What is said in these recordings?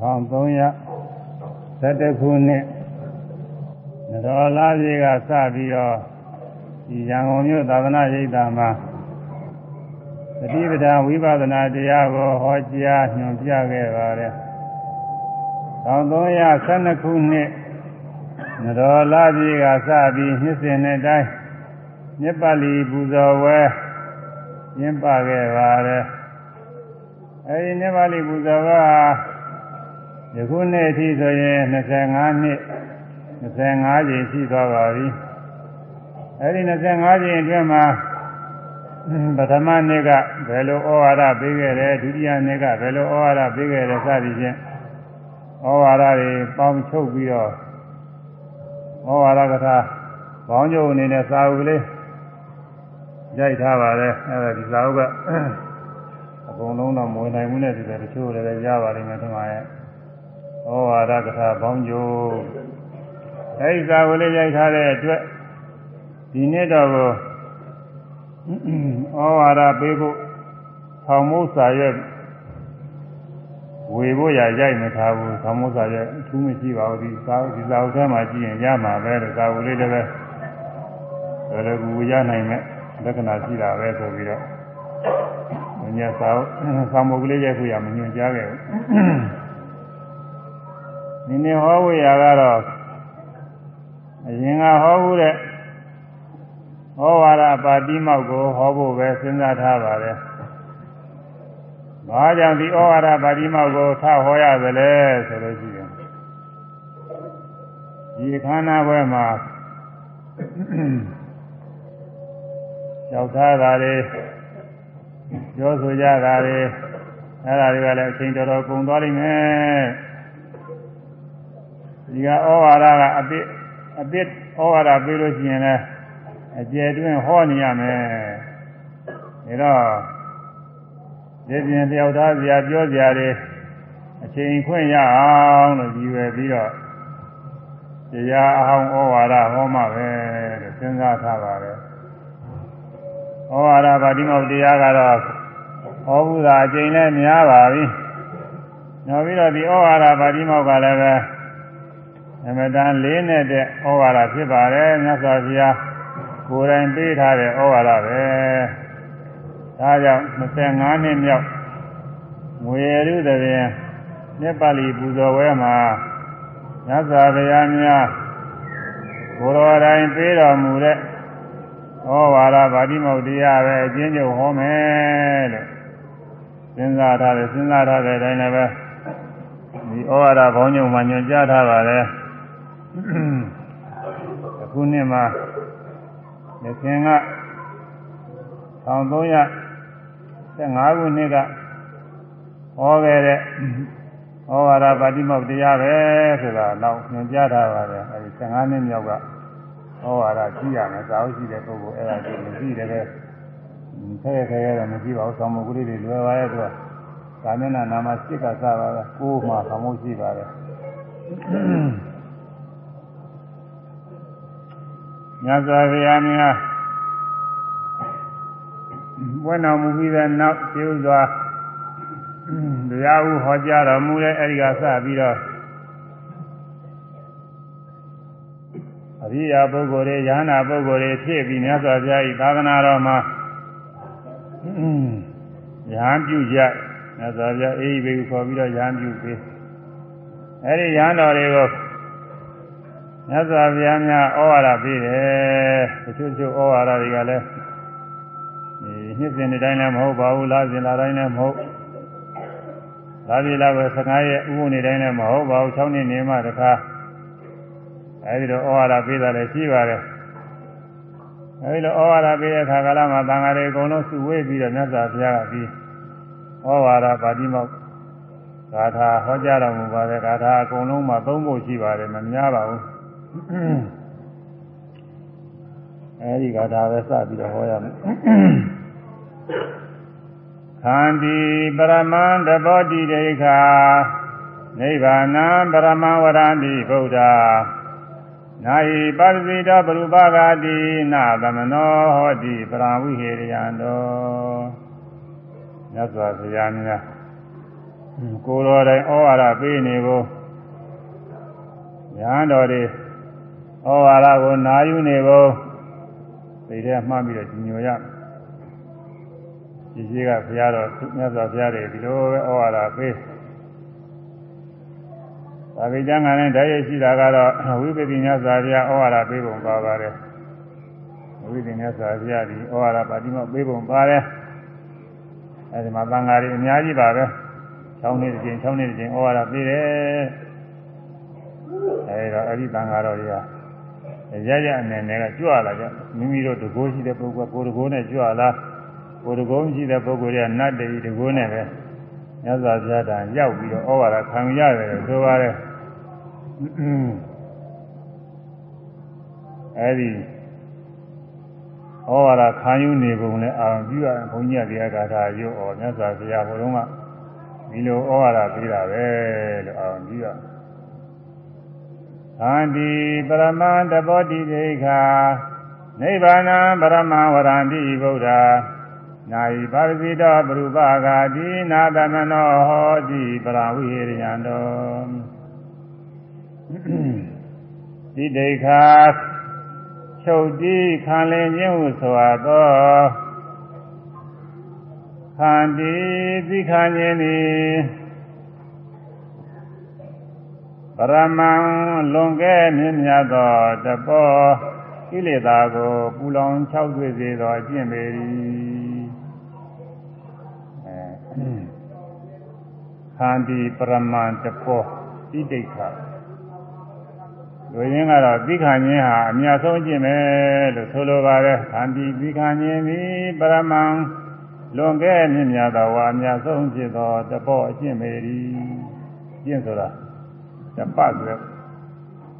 1311ခုနှစ်နတော်လာကြီးကစပြီးတော့ဒီရန်ကုန်မြို့သာသနာ့ရိပ်သာမှာသတိပဋ္ဌာန်ဝိပဿနာတရားကိုဟောကြားညွှန်ပြခဲ့ပါတယ်1312ခုနှစ်နတော်လာကြီးကစပြီးနှစ်စဉ်နဲ့တိုင်းမြတ်ပါဠိပူဇော်ဝဲကျင်းပခဲ့ပါတယ်အဲဒီမြတ်ပါဠိပူဇော်က ယခုနှစ်အထိဆိုရင်25နှစ်25ကြိမ်ရှိသွားပါပြီအဲဒီ25ကြိမ်အတွင်းမှာပထမနှစ်ကဘယ်လိုဩဝါဒပေးခဲ့တယ်ဒုတိယနှစ်ကဘယ်လိုဩဝါဒပေးခဲ့တယ်စသည်ဖြင့်ဩဝါဒတွေပေါင်းချုပ်ပြီးတော့ဩဝါဒကထာဘောင်းကျုပ်အနေနဲ့စာအုပ်ကလေးရိုက်ထားပါတယ်အဲဒီစာအုပ်ကအကုန်လုံးတော့မဝင်နိုင်ဘူးနဲ့ဒီလိုတချို့လည်းရပါလိမ့်မယ်ဒီမှာရဲ့ ဩဝါဒကထာဘောင်းကျုပ်အဲဒီစာအုပ်လေးရိုက်ထားတဲ့အတွက်ဒီနေ့တော့ကိုဩဝါဒပေးဖို့ဆောင်းမိုးစာရွက်ဝေဖို့ရရိုက်မထားဘူးဆောင်းမိုးစာရွက်အထူးမရှိပါဘူးဒီစာဒီစာအုပ်ထဲမှာကြည့်ရင်ရမှာပဲလို့စာအုပ်လေးလည်းပဲဘယ်လိုကူရနိုင်မဲ့လက္ခဏာရှိတာပဲဆိုပြီးတော့ညစာအုပ်ဆောင်းမိုးကလေးရိုက်ဖို့ရမညွှန်ကြားခဲ့ဘူး နင်းနေဟောဝေရကတော့အရင်ကဟောဘူးတဲ့ဟောဝါဒပါတိမောက်ကိုဟောဖို့ပဲစဉ်းစားထားပါတယ်။ဘာကြောင့်ဒီဩဝါဒပါတိမောက်ကိုထဟောရသလဲဆိုလို့ရှိရင်ဒီခန္ဓာဘွဲမှာရောက်သားတာတွေပြောဆိုကြတာတွေအဲ့ဒါတွေကလည်းအချိန်တော်တော်ကုန်သွားလိမ့်မယ်။ ဒီကဩဝါဒကအပြစ်အပြစ်ဩဝါဒပေးလို့ရှိရင်လည်းအကျယ်တွင်ဟောနေရမယ်ဒါတော့ဒီပြင်တယောက်သားစရာပြောစရာတွေအချိန်ခွင့်ရအောင်လို့ကြည်ဝယ်ပြီးတော့တရားအဟောင်းဩဝါဒဟောမှပဲလို့စဉ်းစားထားပါတယ်ဩဝါဒဗာတိမောက်တရားကတော့ဟောဘူးသာအချိန်နဲ့များပါပြီနောက်ပြီးတော့ဒီဩဝါဒဗာတိမောက်ကလည်းပဲ အမတန်လေးနဲ့တဲ့ဩဝါဒဖြစ်ပါတယ်မြတ်စွာဘုရားကိုယ်တိုင်ပေးထားတဲ့ဩဝါဒပဲဒါကြောင့်25နှစ်မြောက်ငွေရုသဖြင့်နှစ်ပါဠိပူဇော်ဝဲမှာမြတ်စွာဘုရားများကိုယ်တော်တိုင်ပေးတော်မူတဲ့ဩဝါဒဗာတိမုတ်တရားပဲအချင်းချုပ်ဟောမယ်လို့စဉ်းစားထားတယ်စဉ်းစားထားတဲ့အတိုင်းလည်းပဲဒီဩဝါဒဘောင်းညုံမှာညွှန်ကြားထားပါတယ် အခုနှစ်မှာလက်ရှင်က1315ခုနှစ်ကဟောခဲ့တဲ့ဩဝါဒပါတိမောက်တရားပဲဆိုတာတော့ညွှန်ကြားထားပါတယ်အဲဒီ15နှစ်မြောက်ကဩဝါဒကြည့်ရမယ်သာဟုတ်ရှိတဲ့ပုဂ္ဂိုလ်အဲ့ဒါကိုမကြည့်တယ်ပဲခဲခဲခဲတော့မကြည့်ပါဘူးဆောင်းမကုလေးတွေလွယ်ပါရဲ့သူကကာမျက်နှာနာမစိတ်ကစားပါပဲကိုယ်မှသမိုးရှိပါတယ် မြတ်စွာဘုရားများဘွဲ့တော်မူပြီးတဲ့နောက်ကျေးဇူးစွာတရားဥဟောကြားတော်မူတဲ့အဲဒီကစပြီးတော့အရိယာပုဂ္ဂိုလ်တွေယ ahanan ပုဂ္ဂိုလ်တွေဖြစ်ပြီးမြတ်စွာဘုရားဤသာသနာတော်မှာယဟန်ပြုကြမြတ်စွာဘုရားအေးဘေကိုခေါ်ပြီးတော့ယဟန်ပြုပေးအဲဒီယဟန်တော်တွေကို မြတ်စွာဘုရားများဩဝါဒပေးတယ်တချို့တချို့ဩဝါဒတွေကလည်းဒီနှစ်စဉ်တိုင်းလည်းမဟုတ်ပါဘူးလစဉ်လာတိုင်းလည်းမဟုတ်လာပြီလာပဲ15ရက်ဥပုနေတိုင်းလည်းမဟုတ်ပါဘူး6နှစ်နေမှတခါအဲဒီတော့ဩဝါဒပေးတာလည်းရှိပါတယ်အဲဒီလိုဩဝါဒပေးတဲ့အခါကာလမှာသံဃာတွေအကုန်လုံးစုဝေးပြီးတော့မြတ်စွာဘုရားကပြီးဩဝါဒပါဠိမောက်ဂါထာဟောကြားတော်မူပါတယ်ဂါထာအကုန်လုံးမှာသုံးဖို့ရှိပါတယ်မများပါဘူး အဲဒီကဒါပဲစပြီးတော့ဟောရမယ်ခန္တီပရမန္တဘောတိဒိဋ္ဌာနိဗ္ဗာနံပရမဝရန္တိဗုဒ္ဓနာယိပါရဇိတပရုပဂာတိနာသမနောဟောတိပရဝိဟေရယံတောမြတ်စွာဘုရားများကိုယ်တော်တိုင်ဩဝါဒပေးနေဖို့ညာတော်တွေ ဩဝါဒကိုနာယူနေဖို့သိတဲ့မှတ်ပြီးတော့ညွှန်ရဒီကြီးကဘုရားတော်မြတ်စွာဘုရားတွေဒီလိုပဲဩဝါဒပေးသာဝေကျမ်းကလည်းဓာတ်ရရှိတာကတော့ဝိပဿနာစာပြဩဝါဒပေးပုံပါပါတယ်ဝိပဿနာစာပြဒီဩဝါဒပါတိမောပေးပုံပါတယ်အဲဒီမှာသံဃာတွေအများကြီးပါပဲ6နှစ်တစ်ချိန်6နှစ်တစ်ချိန်ဩဝါဒပေးတယ်အဲဒီတော့အဲ့ဒီသံဃာတော်တွေက ရရအနေနဲ့ကကြွလာကြမိမိတို့တကိုးရှိတဲ့ပုဂ္ဂိုလ်ကိုတကိုးနဲ့ကြွလာကိုတကိုးမရှိတဲ့ပုဂ္ဂိုလ်တွေကနတ်တည်းတကိုးနဲ့ပဲမြတ်စွာဘုရားတန်ရောက်ပြီးတော့ဩဝါဒခံရတယ်ဆိုပါတယ်အဲဒီဩဝါဒခံယူနေပုံနဲ့အာရုံပြုရဘုန်းကြီးတရားဂါထာရုပ်ဩမြတ်စွာဘုရားဘုရုံးကဒီလိုဩဝါဒပေးတာပဲလို့အာရုံပြုရ သန္တိပရမန္တဘောတိဒိဋ္ဌာနိဗ္ဗာနံပရမဝရန္တိဗုဒ္ဓနာယိပါရဇိတောပရုပဂာတိနာသမနောဟောတိပရဝိဟိရိယံတောဒီဒိဋ္ဌာချုပ်တိခံလင်ခြင်းဟုဆိုအပ်သောခန္တီသိခံခြင်းသည် ပရမံလွန်ကဲမြင့်မြတ်သောတပောကိလေသာကိုပူလောင်၆တွေ့စေသောအကျင့်ပေ၏ခန္တီပရမံတပောဣဒိဋ္ဌာလူရင်းကတော့သိခံခြင်းဟာအများဆုံးအကျင့်ပဲလို့ဆိုလိုပါတယ်ခန္တီသိခံခြင်းသည်ပရမံလွန်ကဲမြင့်မြတ်သောဝါအများဆုံးဖြစ်သောတပောအကျင့်ပေ၏ကျင့်ဆိုတာ တပတ်ဆိုတော့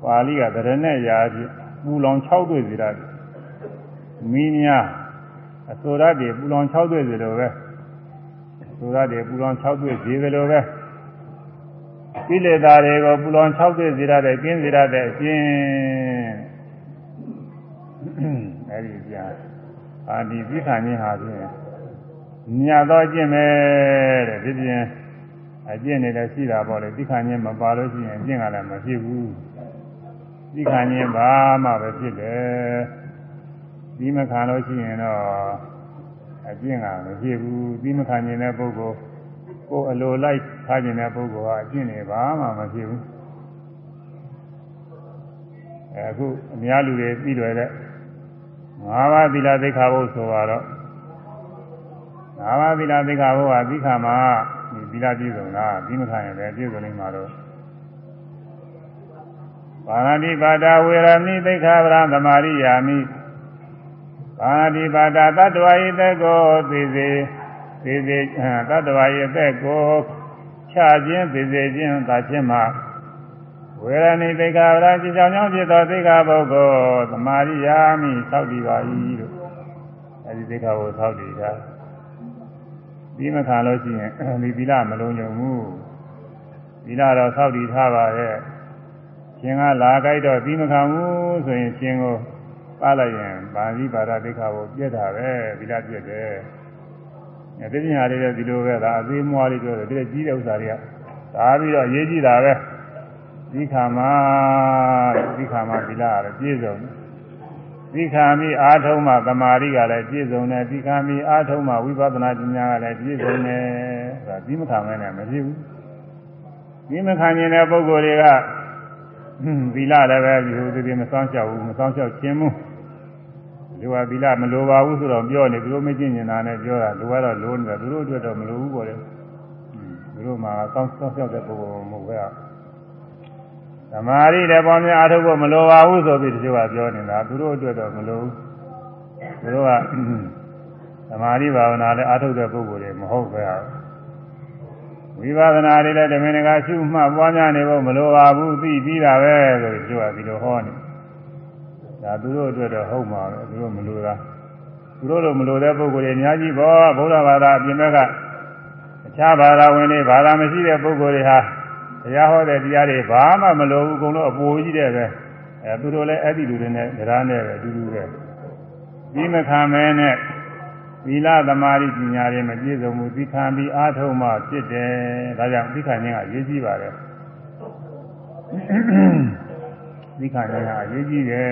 ပါဠိကတရနဲ့ရာဖြစ်ပူလောင်6တွေ့စီရတယ်မင်းများအစိုးရတွေပူလောင်6တွေ့စီလိုပဲအစိုးရတွေပူလောင်6တွေ့စီလိုပဲကိလေသာတွေကိုပူလောင်6တွေ့စီရတဲ့ကျင်းစီရတဲ့အရှင်အဲဒီပြန်အာဒီသိခံခြင်းဟာဖြင့်မြတ်သောအကျင့်ပဲတဲ့ဒီပြင် အကျင့်နေလည်းရှိတာပေါ့လေသိခံခြင်းမပါလို့ရှိရင်အကျင့်ကလည်းမဖြစ်ဘူးသိခံခြင်းဘာမှပဲဖြစ်တယ်ဒီမခံလို့ရှိရင်တော့အကျင့်ကမဖြစ်ဘူးဒီမခံခြင်းတဲ့ပုဂ္ဂိုလ်ကိုယ်အလိုလိုက်ထားခြင်းတဲ့ပုဂ္ဂိုလ်ဟာအကျင့်တွေဘာမှမဖြစ်ဘူးအခုအများလူတွေပြီးလွယ်တဲ့ငါးပါးသီလသိက္ခာပုဒ်ဆိုတော့ငါးပါးသီလသိက္ခာပုဒ်ဟာသီခာမှာဒီ သီလပြည့်စုံတာပြီးမခံရင်လည်းပြည့်စုံနေမှာတော့ပါဏာတိပါဒဝေရမိသိက္ခာပရသမာရိယာမိပါဏာတိပါဒသတ္တဝါယိသက်ကိုသိစေသိစေသတ္တဝါယိသက်ကိုချခြင်းသိစေခြင်းသာခြင်းမှာဝေရဏိသိက္ခာပရจิตကြောင့်ကြောင့်ဖြစ်သောသိက္ခာပုဂ္ဂိုလ်သမာရိယာမိသောက်တည်ပါ၏လို့အဲဒီသိက္ခာကိုသောက်တည်တာ ပြီးမခံလို့ရှိရင်ဒီသီလမလုံးညုံဘူးသီလတော့သောက်တည်ထားပါရဲ့ရှင်ကလာကြိုက်တော့ပြီးမခံဘူးဆိုရင်ရှင်ကိုပါလိုက်ရင်ဗာတိပါဒဒိဋ္ဌာကိုပြည့်တာပဲသီလပြည့်တယ်အဲဒီပညာတွေလည်းဒီလိုပဲဒါအသေးမွားလေးပြောတယ်ဒီကြီးတဲ့ဥစ္စာတွေကဒါပြီးတော့ရေးကြည့်တာပဲဒီခါမှာဒီခါမှာသီလကလည်းပြည့်စုံတယ် ဒီခါမိအာထုံးမှသမာဓိကလည်းပြည့်စုံတယ်ဒီခါမိအာထုံးမှဝိပဿနာပညာကလည်းပြည့်စုံတယ်ဆိုတာဒီမခံမဲနဲ့မဖြစ်ဘူးဒီမခံရင်တဲ့ပုဂ္ဂိုလ်တွေကသီလလည်းပဲဒီလိုဒီမစောင့်ရှောက်ဘူးမစောင့်ရှောက်ခြင်းမှုလူကသီလမလိုပါဘူးဆိုတော့ပြောနေသူတို့မကျင့်ကျင်တာနဲ့ပြောတာလူကတော့လိုနေတယ်သူတို့အတွက်တော့မလိုဘူးပေါ့လေသူတို့မှာစောင့်စောင့်ရှောက်တဲ့ပုဂ္ဂိုလ်မဟုတ်ပဲ သမာဓိတဲ့ပေါ်များအားထုတ်ဖို့မလိုပါဘူးဆိုပြီးတချို့ကပြောနေတာသူတို့အတွက်တော့မလိုဘူးသူတို့ကသမာဓိဘာဝနာလည်းအားထုတ်တဲ့ပုဂ္ဂိုလ်တွေမဟုတ်ပဲဝိပဿနာတွေလည်းဓမ္မနကရှုမှတ်ပွားများနေဖို့မလိုပါဘူးသိပြီးတာပဲဆိုပြီးတချို့ကဒီလိုဟောနေဒါသူတို့အတွက်တော့ဟုတ်မှာပဲသူတို့မလိုတာသူတို့လိုမလိုတဲ့ပုဂ္ဂိုလ်တွေအများကြီးပေါ့ဗုဒ္ဓဘာသာအပြင်ဘက်ကအခြားဘာသာဝင်တွေဘာသာမရှိတဲ့ပုဂ္ဂိုလ်တွေဟာ တရားဟောတဲ့တရားတွေဘာမှမလိုဘူးအကုန်လုံးအပူကြီးတဲ့ပဲအဲသူတို့လည်းအဲ့ဒီလူတွေနဲ့တရားနဲ့ပဲအတူတူပဲဒီမခံမဲနဲ့ဝသီလသမာဓိပညာတွေမပြည့်စုံဘူးသိခံပြီးအားထုတ်မှဖြစ်တယ်ဒါကြောင့်သိခံခြင်းကအရေးကြီးပါတယ်သိခံခြင်းကအရေးကြီးတယ်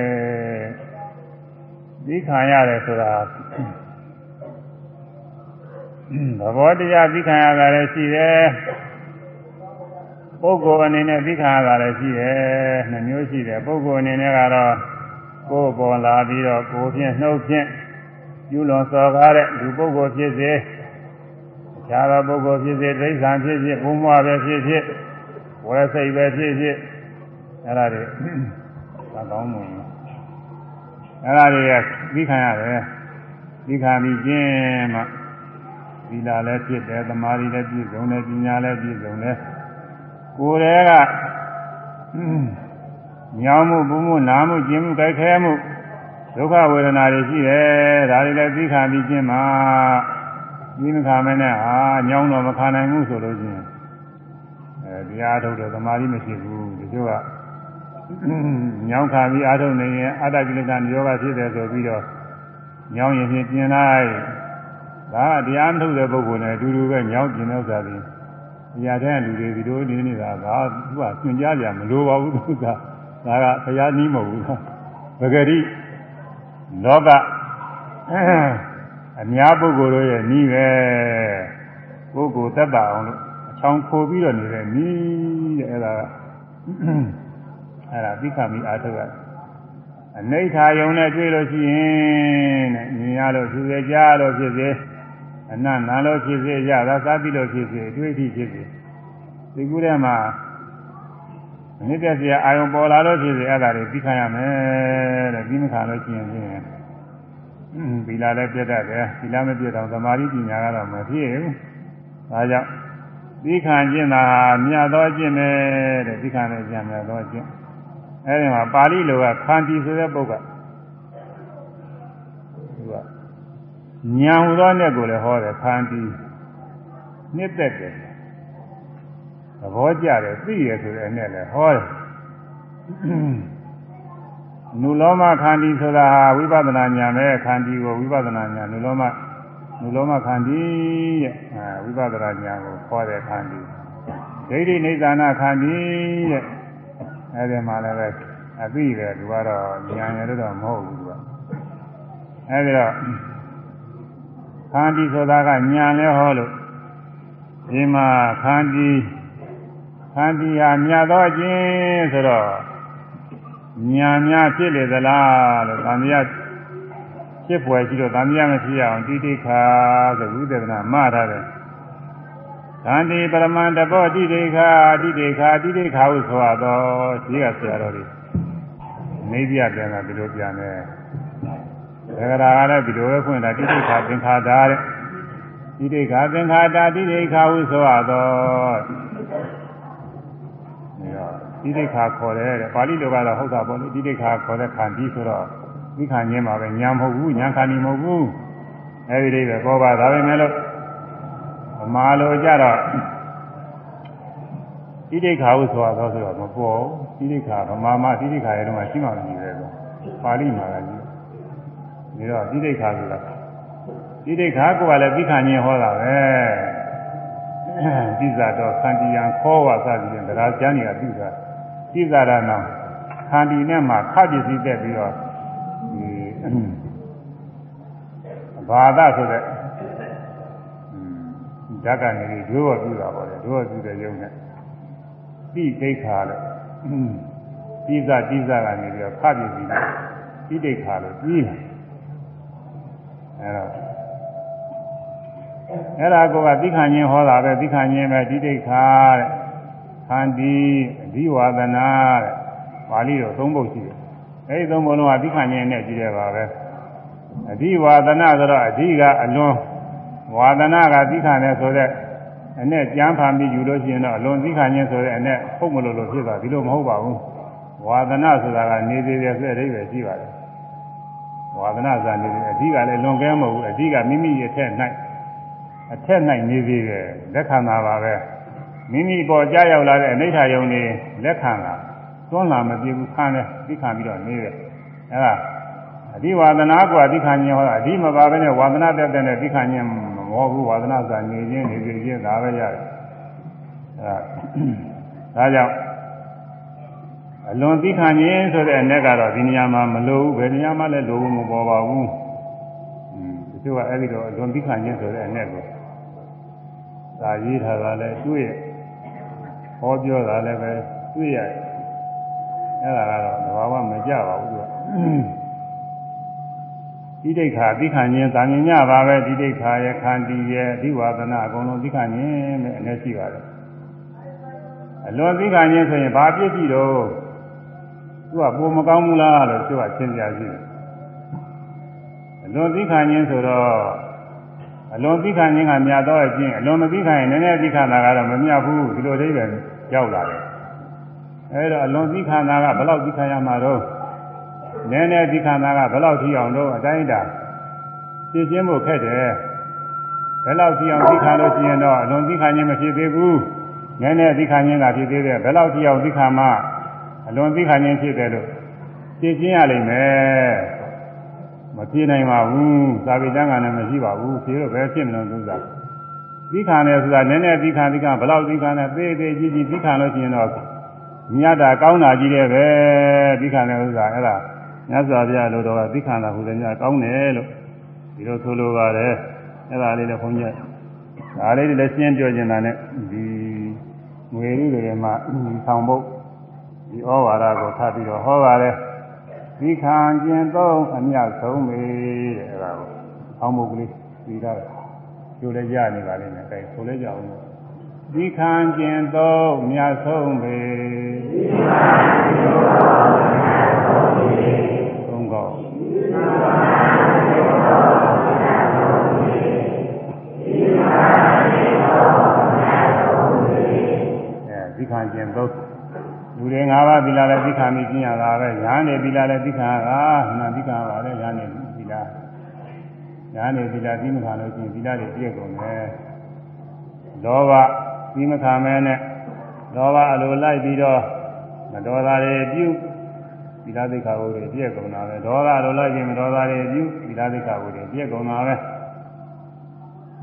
သိခံရတယ်ဆိုတာသဘောတရားသိခံရတာလည်းရှိတယ် ပုဂ္ဂိုလ်အနေနဲ့သိခံရတာလည်းရှိတယ်နှမျိုးရှိတယ်ပုဂ္ဂိုလ်အနေနဲ့ကတော့ကိုယ်ပေါ်လာပြီးတော့ကိုယ်ဖြင့်နှုတ်ဖြင့်ယူလွန်စော်ကားတဲ့လူပုဂ္ဂိုလ်ဖြစ်စေအခြားသောပုဂ္ဂိုလ်ဖြစ်စေဒိဋ္ဌာန်ဖြစ်ဖြစ်ဘုံမွားပဲဖြစ်ဖြစ်ဝယ်စိတ်ပဲဖြစ်ဖြစ်အဲ့ဒါတွေသာကောင်းလို့အဲ့ဒါတွေကပြီးခံရတယ်ပြီးခံပြီးကျင်းမှသီလလည်းဖြစ်တယ်သမာဓိလည်းပြည့်စုံတယ်ပညာလည်းပြည့်စုံတယ် ကိုယ်တည်းကညောင်းမှုပူမှုနာမှုကျင်မှုကြိုက်ခဲမှုဒုက္ခဝေဒနာတွေရှိတယ်ဒါတွေလည်းသိခံပြီးကျင်းမှာဒီမခါမနဲ့ဟာညောင်းတော့မခံနိုင်ဘူးဆိုလို့ရှိရင်အဲဒီအားထုတ်တယ်သမာဓိမရှိဘူးဒီလိုကညောင်းခံပြီးအားထုတ်နေရင်အတ္တကိလေသာယောဂဖြစ်တယ်ဆိုပြီးတော့ညောင်းရင်ပြင်လိုက်ဒါကတရားမထုတ်တဲ့ပုဂ္ဂိုလ်နဲ့အတူတူပဲညောင်းကျင်တဲ့ဥစ္စာတွေ အရာတဲ့လူတွေဒီလိုနေနေတာကသူကသင်ကြားကြမလိုပါဘူးသူကဒါကဘုရားနည်းမဟုတ်ဘူးပဂရိလောကအများပုဂ္ဂိုလ်တို့ရဲ့နီးပဲပုဂ္ဂိုလ်သက်တာအောင်လို့အချောင်ခိုပြီးတော့နေတဲ့နီးတဲ့အဲ့ဒါအဲ့ဒါသိခမိအားထုတ်ရအနိဋ္ဌာယုံနဲ့တွေ့လို့ရှိရင်တဲ့မြင်ရလို့ဖြစ်စေကြားလို့ဖြစ်စေ အနတ်နာလို့ဖြစ်စေရတာသာပြီးလို့ဖြစ်စေအတွေ့အထိဖြစ်စေဒီကူးထဲမှာအနိစ္စစရာအာယုံပေါ်လာလို့ဖြစ်စေအဲ့ဒါတွေသိခံရမယ်တဲ့ပြီးမခံလို့ရှိရင်ဖြင့်သီလလည်းပြတ်တတ်တယ်သီလမပြတ်တော့သမာဓိပညာကတော့မဖြစ်ဘူးဒါကြောင့်သိခံခြင်းသာမြတ်သောခြင်းပဲတဲ့သိခံတဲ့ဉာဏ်မြတ်သောခြင်းအဲဒီမှာပါဠိလိုကခန္တီဆိုတဲ့ပုဂ္ဂိုလ်သူကဉာဏ် ဟူသောနဲ့ကိုလည်းဟောတယ်ခန္တီနှစ်သက်တယ်သဘောကျတယ်သိရဆိုတဲ့အနဲ့လည်းဟောတယ်နုလောမခန္တီဆိုတာဝိပဿနာဉာဏ်ပဲခန္တီကိုဝိပဿနာဉာဏ်နုလောမနုလောမခန္တီရဲ့အဲဝိပဿနာဉာဏ်ကိုခေါ်တဲ့ခန္တီဒိဋ္ဌိနိစ္စနာခန္တီရဲ့အဲဒီမှာလည်းပဲအသိပဲသူကတော့ဉာဏ်ရတော့မဟုတ်ဘူးသူကအဲဒီတော့ ခန္တီဆိုတာကဉာဏ်လည်းဟောလို့ဒီမှာခန္တီခန္တီဟာမြတ်သောခြင်းဆိုတော့ညာများဖြစ်လေသလားလို့သံဃာဖြစ်ပွယ်ရှိတော့သံဃာမဖြစ်အောင်တိတိခါဆိုဝိသေသနာမှားထားတယ်သန္တိပရမန္တဘောတိတိခာတိတိခာတိတိခာဟုဆိုရတော့ဒီကဆရာတော်တွေနေပြပြန်တာဒီလိုပြန်တယ် သက္ကရာကလည်းဒီလိုပဲဖွင့်တာတိတိခာသင်္ခါတာတဲ့တိတိခာသင်္ခါတာတိတိခာဟုဆိုရတော့တိတိခါခေါ်တယ်တဲ့ပါဠိလိုကတော့ဟုတ်တာပေါ့လေတိတိခါခေါ်တဲ့ခန္တီဆိုတော့ဒီခါညင်းမှာပဲညာမဟုတ်ဘူးညာခန္တီမဟုတ်ဘူးအဲဒီလေးပဲပေါ်ပါဒါပဲမဲ့လို့ဗမာလိုကြတော့တိတိခါဟုဆိုတော့ဆိုတော့မပေါ်တိတိခါဗမာမှာတိတိခါရဲ့တော့ရှိမှမမြည်ပဲပေါ့ပါဠိမှာလည်း ဒီတော့တိတိခါဆိုတာတိတိခါကလည်းဒီခါညင်းဟောတာပဲဒီဇာတော့ခန္တီယံခေါ်ဝါစသည်ဖြင့်တရားကျမ်းတွေကပြုတာဣဇာရဏခန္တီနဲ့မှခပစ္စည်းတက်ပြီးတော့ဒီဘာသာဆိုတဲ့ဓာတ်ကနေဒွေးဝပြုတာပေါ့လေဒွေးဝပြုတဲ့ယုံနဲ့တိဒိဋ္ဌာလို့ဣဇာဣဇာကနေပြီးတော့ခပစ္စည်းနဲ့တိဒိဋ္ဌာလို့ပြီးတယ် အဲတော့အဲ့ဒါကသိခံခြင်းဟောတာပဲသိခံခြင်းပဲတိဒိဋ္ဌာတဲ့ခန္တီအဓိဝါဒနာတဲ့ပါဠိတော်သုံးပုဒ်ရှိတယ်အဲဒီသုံးပုဒ်လုံးကသိခဏင်းနဲ့ကြည့်ရပါပဲအဓိဝါဒနာဆိုတော့အဓိကအလွန်ဝါဒနာကသိခဏနဲ့ဆိုတဲ့အနဲ့ကြမ်းဖန်ပြီးယူလို့ရှိရင်တော့အလွန်သိခဏင်းဆိုတဲ့အနဲ့ဟုတ်မလို့လို့ဖြစ်သွားဒီလိုမဟုတ်ပါဘူးဝါဒနာဆိုတာကနေသေးတယ်ဆိုတဲ့အဓိပ္ပာယ်ရှိပါတယ် ဝါဒနာဆိုတာနေသေးတယ်အဓိကလည်းလွန်ကဲမဟုတ်ဘူးအဓိကမိမိရဲ့အထက်၌အထက်၌နေသေးတယ်လက်ခံတာပါပဲမိမိပေါ်ကြားရောက်လာတဲ့အနိဋ္ဌာယုံနေလက်ခံတာသွန်းလာမပြေဘူးခံတယ်သိခံပြီးတော့နေတယ်အဲဒါအဓိဝါဒနာကွာသိခါခြင်းဟောတာအဓိမပါဘဲနဲ့ဝါဒနာတက်တဲ့နဲ့သိခါခြင်းမဟုတ်ဘူးဝါဒနာစာနေခြင်းနေခြင်းဒါပဲရတယ်အဲဒါကြောင့် အလွန်သိခံခြင်းဆိုတဲ့အ ਨੇ ကတော့ဒီနေရာမှာမလိုဘူးဘယ်နေရာမှလည်းလိုဘူးမပေါ်ပါဘူး။อืมဒီလိုကအဲ့ဒီတော့အလွန်သိခံခြင်းဆိုတဲ့အ ਨੇ ကိုသာရေးထားတာလည်းတွေ့ရဟောပြောတာလည်းပဲတွေ့ရအဲ့ဒါကတော့သဘာဝမကြပါဘူးသူကဒီဒိဋ္ဌာသိခံခြင်းသာမြင်ညပါပဲဒီဒိဋ္ဌာရဲ့ခန္တီရဲ့အဓိဝါဒနာအကုန်လုံးသိခံခြင်းပဲအနေရှိပါတယ်အလွန်သိခံခြင်းဆိုရင်ဘာပြည့်ကြည့်တော့ သူကပုံမကောင်းဘူးလားလို့သူကသင်ပြရှိတယ်အလွန်သိခံခြင်းဆိုတော့အလွန်သိခံခြင်းကမြတ်တော့အချင်းအလွန်မသိခံရင်နည်းနည်းသိခံတာကတော့မမြတ်ဘူးဒီလိုအိဗယ်ရောက်လာတယ်အဲဒါအလွန်သိခံတာကဘယ်လောက်သိခံရမှာတော့နည်းနည်းသိခံတာကဘယ်လောက်ထိအောင်တော့အတိုင်းအတာသိချင်းဖို့ခက်တယ်ဘယ်လောက်ထိအောင်သိခံလို့ရှိရင်တော့အလွန်သိခံခြင်းမဖြစ်သေးဘူးနည်းနည်းသိခံခြင်းကဖြစ်သေးတယ်ဘယ်လောက်ထိအောင်သိခံမှ အလွန်သိခံခြင်းဖြစ်တယ်လို့သိချင်းရလိမ့်မယ်မပြေနိုင်ပါဘူးသာဝေတန်းကလည်းမရှိပါဘူးဖြေတော့ဘယ်ဖြစ်မလို့သုသာသိခံတယ်ဆိုတာနည်းနည်းသိခံသိခံဘယ်လောက်သိခံတယ်သေးသေးကြီးကြီးသိခံလို့ရှိရင်တော့မြတ်တာကောင်းတာကြီးတယ်ပဲသိခံတယ်ဥစ္စာအဲ့ဒါမြတ်စွာဘုရားလိုတော့သိခံတာဟူတယ်များကောင်းတယ်လို့ဒီလိုဆိုလိုပါတယ်အဲ့ဒါလေးလည်းခွန်ကြီးဒါလေးလည်းရှင်းပြောချင်တာနဲ့ဒီငွေရည်တွေမှာဆောင်ဖို့ ဒီဩဝါဒကိုထားပြီးတော့ဟောပါတယ်ဒီခံကျင်သုံးအမြတ်ဆုံးပဲတဲ့အဲ့ဒါကိုအောင်းမုတ်ကလေးပြီးတာကျိုးလည်းရနေပါလိမ့်မယ်အဲဆိုလည်းကြအောင်ဒီခံကျင်သုံးမြတ်ဆုံးပဲဒီခံကျင်သုံးမြတ်ဆုံးပဲသုံးကောဒီခံကျင်သုံးမြတ်ဆုံးပဲဒီခံကျင်သုံးမြတ်ဆုံးပဲအဲဒီခံကျင်သုံးလူတွေ၅ပါးသီလလည်းသိခံပြီးကျင့်ရတာပဲညာနေသီ လလည်းသိခံရတာနာသိခံပါလေညာနေသီလညာနေသီလသိမခံလို့ကျင့်သီလတွေပြည့်ကုန်တယ်လောဘသိမခံမဲနဲ့လောဘအလိုလိုက်ပြီးတော့မတော်တာတွေပြုသီလသိက္ခာဘုတွေပြည့်ကုန်တာပဲဒေါသအလိုလိုက်ပြီးမတော်တာတွေပြုသီလသိက္ခာဘုတွေပြည့်ကုန်တာပဲ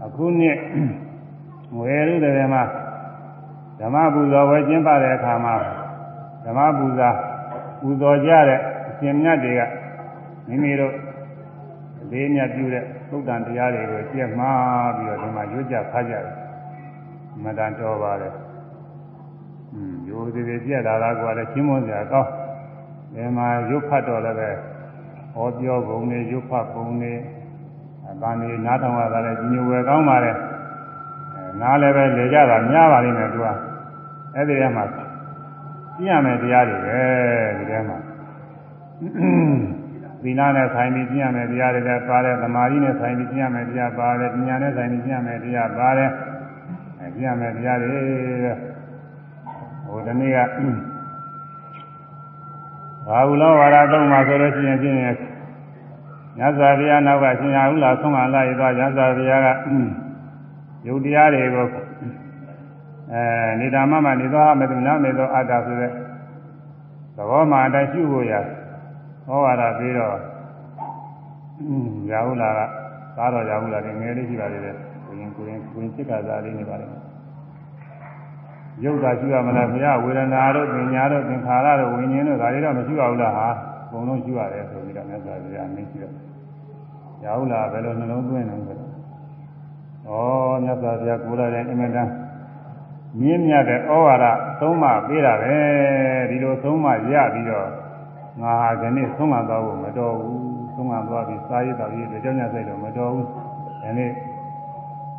အခုနှစ်ငွေရုတွေမှာဓမ္မပူဇော်ဝဲကျင်းပတဲ့အခါမှာဓမ္မပူဇာပူဇော်ကြတဲ့အ ရှင်မြတ်တွေကမိမိတို့အလေးမြတ်ပြုတဲ့သုတ်တန်တရားတွေကိုကြက်မှားပြီးတော့ဒီမှာရွတ်ကြဖတ်ကြတယ်မတန်တော်ပါတယ်อืมရိုးသေးသေးကြက်လာတာကလည်းချင်းမွန်စရာကောင်းဒီမှာရွတ်ဖတ်တော့လည်းပဲဟောပြောပုံတွေရွတ်ဖတ်ပုံတွေအပန်းတွေနားထောင်ရတာလည်းကြီးညိုဝယ်ကောင်းပါတယ်အဲနားလည်းပဲလေကြတာများပါလိမ့်မယ်သူကအဲ့ဒီထဲမှာကျင့်ရမယ်တရားတွေပဲဒီထဲမှာ သီလနဲ့ဆိုင်ပြီးကျင့်ရမယ်တရားတွေလည်းပါတယ်သမာဓိနဲ့ဆိုင်ပြီးကျင့်ရမယ်တရားပါတယ်ပညာနဲ့ဆိုင်ပြီးကျင့်ရမယ်တရားပါတယ်အဲကျင့်ရမယ်တရားတွေဟိုဒီနေ့ကဘာဟုလောဝါရသုံးမှာဆိုလို့ရှိရင်ဖြင့်ညဇာဗျာနောက်ကရှင်ရဟုလာဆုံးမလာရသွားညဇာဗျာကယုတ်တရားတွေကိုအဲနေတာမမနေသောမေတ္တနာမေသောအတ္တဆိုတဲ့သဘောမှအတိုင်းရှုဖို့ရ ဟောဝါဒပြီးတော့ရာဟုလာကသားတော်ရာဟုလာကငယ်လေးရှိပါသေးတယ်ကိုရင်ကိုရင်ကိုရင်စိတ်ကစားလေးနေပါလိမ့်မယ်ရုပ်သာရှိရမလားဘုရားဝေဒနာတို့ပညာတို့သင်္ခါရတို့ဝိညာဉ်တို့ဒါတွေတော့မရှိပါဘူးလားဟာဘုံလုံးရှိရတယ်ဆိုပြီးတော့မြတ်စွာဘုရားမင်းရှိတော့ရာဟုလာဘယ်လိုနှလုံးသွင်းနေလဲဩမြတ်စွာဘုရားကိုယ်တော်ရဲ့အမြဲတမ်းမြင်းမြတ်တဲ့ဩဝါဒသုံးမပေးတာပဲဒီလိုသုံးမရပြီးတော့ ငါဟာဒီနေ့သုံးမသွားဖို့မတော်ဘူးသုံးမသွားပြီးစားရည်တော်ရည်ကြောင့်ညစိတ်တော့မတော်ဘူးဒီနေ့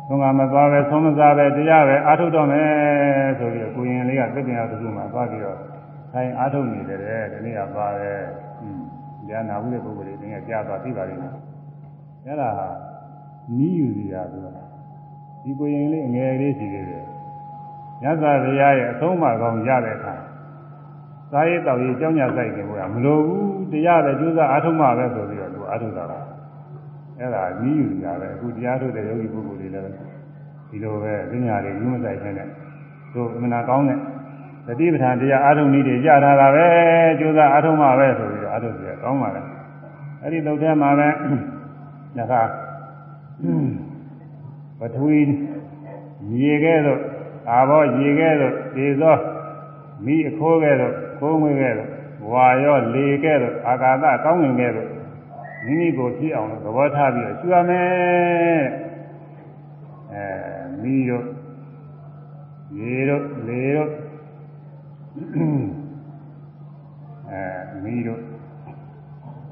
သုံးမမသွားပဲသုံးမစားပဲတရားပဲအာထုတ်တော့မယ်ဆိုပြီးကိုရင်လေးကသစ်ပင်ရတစ်ခုမှသွားပြီးတော့ဆိုင်အာထုတ်နေတယ်ဒီနေ့ကပါတယ်อืมဉာဏ်နာမှုတဲ့ပုဂ္ဂိုလ်တွေတင်းကကြားသွားသိပါလိမ့်မယ်အဲ့ဒါဟာနီးယူစီတာဆိုတာဒီကိုရင်လေးအငယ်လေးရှိသေးတယ်မြတ်စွာဘုရားရဲ့အဆုံးအမကောင်းရတဲ့အခါ သာရေးတော်ရေးကြောင်းကြဆိုင်တယ်ဘုရားမလိုဘူးတရားပဲကျိုးစားအားထုတ်မှပဲဆိုပြီးတော့သူအားထုတ်တာပါအဲ့ဒါကြီးယူနေတာပဲအခုတရားထုတ်တဲ့ယောဂီပုဂ္ဂိုလ်တွေလည်းဒီလိုပဲပညာတွေယူမဆိုင်တဲ့နဲ့တို့အမှန်ကောင်းတဲ့တတိပဌာန်တရားအားထုတ်နည်းတွေကြားထားတာပဲကျိုးစားအားထုတ်မှပဲဆိုပြီးတော့အားထုတ်ကြကောင်းပါလေအဲ့ဒီသုတ်ထဲမှာပဲဒါကပထဝီရေကဲ့သို့အာဘောရေကဲ့သို့ဒေသောမိအခိုးကဲ့ သို့ခိုးငွေကဲ့သို့ဝါရောလေကဲ့သို့အာကာသကောင်းငင်ကဲ့သို့မိမိကိုဖြစ်အောင်လို့သဘောထားပြီးတော့ရှုရမယ်အဲမိတို့ရေတို့လေတို့အဲမိတို့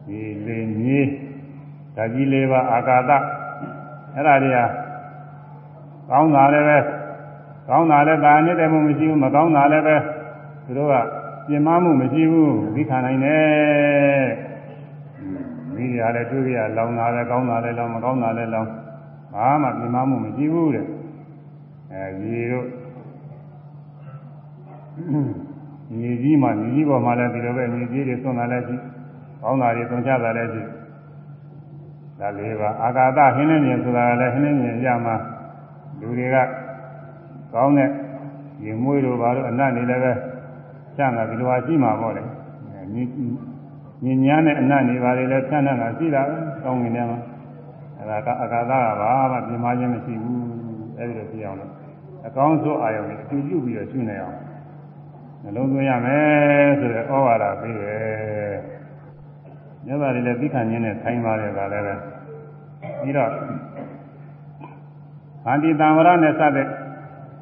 ဒီလေမြေဓာကြီးလေးပါအာကာသအဲ့ဒါတွေကကောင်းတာလည်းပဲကောင်းတာလည်းဒါနဲ့တည်းမှမရှိဘူးမကောင်းတာလည်းပဲသူတို့က ပြင်မမှုမရှိဘူးသိခံနိုင်တယ်မိရလည်းတွေ့ရလောင်တာလည်းကောင်းတာလည်းလောင်မကောင်းတာလည်းလောင်ဘာမှပြင်မမှုမရှိဘူးတဲ့အဲရေတို့မြေကြီးမှာမြေကြီးပေါ်မှာလည်းဒီလိုပဲမြေကြီးတွေသွန်တာလည်းရှိကောင်းတာတွေသွန်ချတာလည်းရှိဒါလေးပါအာကာသဟင်းနေမြင်ဆိုတာလည်းဟင်းနေမြင်ရမှာလူတွေကကောင်းတဲ့ရေမွေးတို့ဘာလို့အနတ်နေလည်းပဲ ချမ်းသာဒီလိုဟာရှိမှာပေါ့လေညညညနဲ့အနတ်နေပါလေလည်းချမ်းသာတာရှိတာပဲကောင်းငင်ထဲမှာအဲဒါကအကာသကဘာမှပြင်မခြင်းမရှိဘူးအဲဒီလိုပြအောင်လို့အကောင်းဆုံးအာရုံနဲ့အတူပြုပြီးတော့ရှင်းနေအောင်နှလုံးသွင်းရမယ်ဆိုတဲ့ဩဝါဒပေးတယ်မြတ်စွာဘုရားလည်းသိခံခြင်းနဲ့ဆိုင်ပါတယ်ဒါလည်းပဲပြီးတော့ဗန္တိတံဝရနဲ့စတဲ့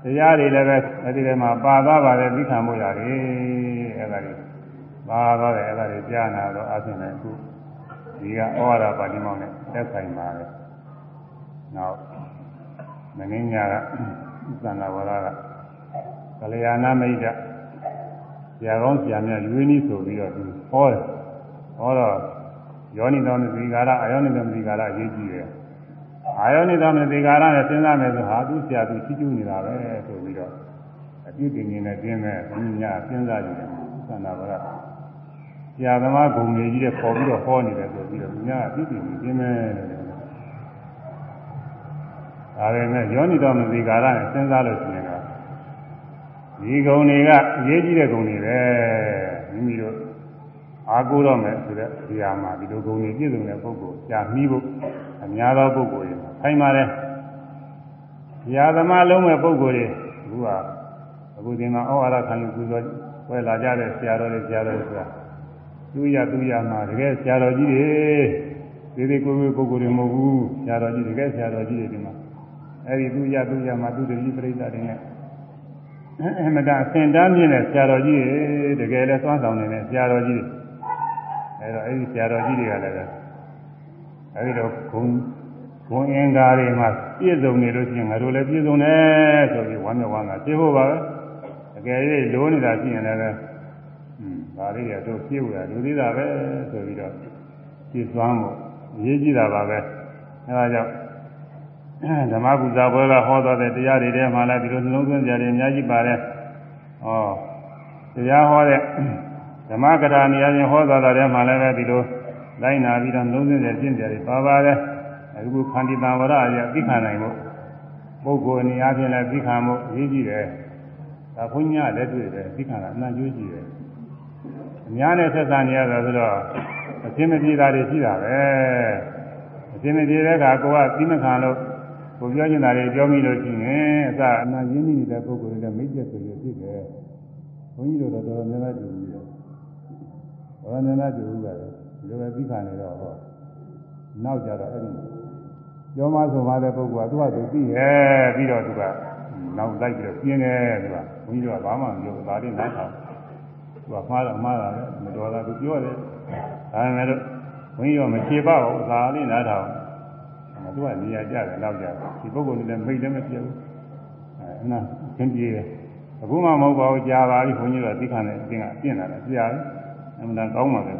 တရားတွေလည်းပဲအဲဒီထဲမှာပါသွားပါတယ်သိခံမှုရတယ်အဲဒါတွေပါသွားတယ်အဲဒါတွေကြားနာတော့အဆင်နဲ့အခုဒီကဩဝါဒပါဠိမောင်းနဲ့သက်ဆိုင်ပါတယ်နောက်မင်းညကသန္တာဝရကကလျာဏမိတ်ဆရာကောင်းဆရာမြတ်ရွေးနည်းဆိုပြီးတော့သူဟောတယ်ဟောတော့ယောနိတော်မသိကာရအယောနိတော်မသိကာရအရေးကြီးတယ် အာယောနိတော်မသိကာရနဲ့စဉ်းစားမယ်ဆိုဟာသူဆရာသူချီးကျူးနေတာပဲဆိုပြီးတော့အပြည့်တင်နေနဲ့ပြင်းမဲ့ဘုရားစဉ်းစားကြည့်တယ်သန္တာဝရဆရာသမားဂုံကြီးကြီးတဲ့ပေါ်ပြီးတော့ဟောနေတယ်ဆိုပြီးတော့ဘုရားအပြည့်တင်နေပြင်းမဲ့လို့ဒါပေမဲ့ယောနိတော်မသိကာရနဲ့စဉ်းစားလို့ရှိရင်တော့ဒီဂုံတွေကအရေးကြီးတဲ့ဂုံတွေပဲမိမိတို့အားကိုးတော့မယ်ဆိုတဲ့ဒီဟာမှာဒီလိုဂုံတွေပြည့်စုံတဲ့ပုဂ္ဂိုလ်ကြာမိဖို့အများသောပုဂ္ဂိုလ် တွေထိုင်ပါတယ်။ညာသမားလုံးမဲ့ပုဂ္ဂိုလ်တွေအခုကအခုဒီမှာဩဝါဒခံယူပူဇော်ဝယ်လာကြတဲ့ဆရာတော်တွေဆရာတော်တွေဆိုတာသူရသူရမှာတကယ်ဆရာတော်ကြီးတွေဒီဒီကိုယ်ကိုယ်ပုဂ္ဂိုလ်တွေမဟုတ်ဘူးဆရာတော်ကြီးတကယ်ဆရာတော်ကြီးတွေဒီမှာအဲဒီသူရသူရမှာသူတတိပရိသတ်တွေနဲ့အမှန်တရားအစင်တန်းမြင့်တဲ့ဆရာတော်ကြီးတွေတကယ်လဲသွမ်းဆောင်နေတဲ့ဆရာတော်ကြီးတွေအဲတော့အဲဒီဆရာတော်ကြီးတွေကလည်းအဲဒီတော့ဂုံ ဂုံအင်္ဂါတွေမှာပြည့်စုံနေလို့ရှိရင်ငါတို့လည်းပြည့်စုံတယ်ဆိုပြီးဝမ်းမြောက်ဝမ်းသာသိဖို့ပါပဲတကယ်၍လိုနေတာရှိရင်လည်းပဲอืมဒါလေးတွေတို့ပြည့်ဝရလူသေးတာပဲဆိုပြီးတော့ပြည့်စွမ်းဖို့အရေးကြီးတာပါပဲအဲဒါကြောင့်ဓမ္မပူဇာပွဲကဟောတော်တဲ့တရားတွေထဲမှာလည်းဒီလိုနှလုံးသွင်းကြတယ်အများကြီးပါတယ်။ဩတရားဟောတဲ့ဓမ္မကထာနေရာချင်းဟောတော်တဲ့မှာလည်းပဲဒီလိုလိုက်နာပြီးတော့နှလုံးသွင်းတဲ့ကျင့်ကြတယ်ပါပါတယ်။ အခုခန္တီတံဝရအရာသိခံနိုင်ဖို့ပုဂ္ဂိုလ်အနေအချင်းလည်းသိခံဖို့အရေးကြီးတယ်။ဒါဘုန်းကြီးကလည်းတွေ့တယ်သိခံတာအမှန်ကျိုးကြည့်တယ်။အများနဲ့ဆက်ဆံနေရတာဆိုတော့အရှင်းမပြေတာတွေရှိတာပဲ။အရှင်းမပြေတဲ့အခါကိုကသိမခံလို့ကိုပြောချင်တာတွေပြောမိလို့ရှိရင်အစအနာရင်းမိနေတဲ့ပုဂ္ဂိုလ်တွေလည်းမိတ်ကျက်ဆိုရဖြစ်တယ်။ဘုန်းကြီးတို့တော့တော်တော်များများကြည့်ပြီးတော့တော်တော်များများကြည့်ပြီးပါတယ်ဒီလိုပဲသိခံနေတော့ဟောနောက်ကြတော့အဲ့ဒီ ပြောမှဆိုမှတဲ့ပုဂ္ဂိုလ်ကသူ့ဟာသူသိရဲ့ပြီးတော့သူကနောက်လိုက်ပြီးတော့ပြင်းတယ်သူကဘုန်းကြီးတို့ကဘာမှမပြောဒါလေးနားထောင်သူကမှားတော့မှားတာပဲမတော်တာသူပြောတယ်ဒါပေမဲ့လို့ဘုန်းကြီးကမချေပါဘူးဒါလေးနားထောင်သူကနေရာကြတယ်နောက်ကြတယ်ဒီပုဂ္ဂိုလ်လည်းမိတ်လည်းမပြဘူးအဲနာသင်ပြေတယ်အခုမှမဟုတ်ပါဘူးကြာပါပြီဘုန်းကြီးကသိခံတဲ့အပြင်ကအပြင်လာတယ်ကြာပြီအမှန်တန်ကောင်းပါပဲ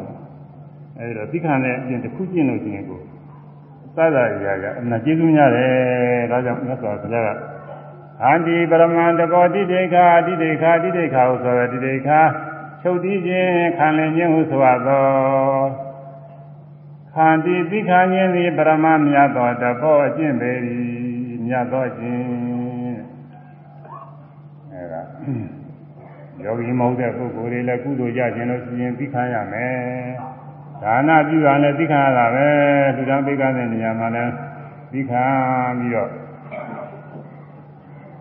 အဲဒီတော့သိခံတဲ့အပြင်တစ်ခုကျင့်လို့ရှိရင်ကို သတ္တရာကအမှန်ကျေးဇူးများတယ်ဒါကြောင့်မြတ်စွာဘုရားကဟန္တိပရမန္တကောတိတေခာတိတေခာတိတေခာဟုဆိုရတိတေခာချုပ်တည်ခြင်းခံလင်ခြင်းဟုဆိုရသောခန္တီသိခာခြင်းသည်ပရမမြတ်သောတဘောအကျင့်ပေ၏မြတ်သောခြင်းအဲဒါယောဂီမဟုတ်တဲ့ပုဂ္ဂိုလ်တွေလည်းကုသိုလ်ကြခြင်းလို့ရှိရင်သိခာရမယ် ဒါနပြုရလဲသိခံရတာပဲလူတော်ပိကတဲ့နေရာမှာလဲသိခံပြီးတော့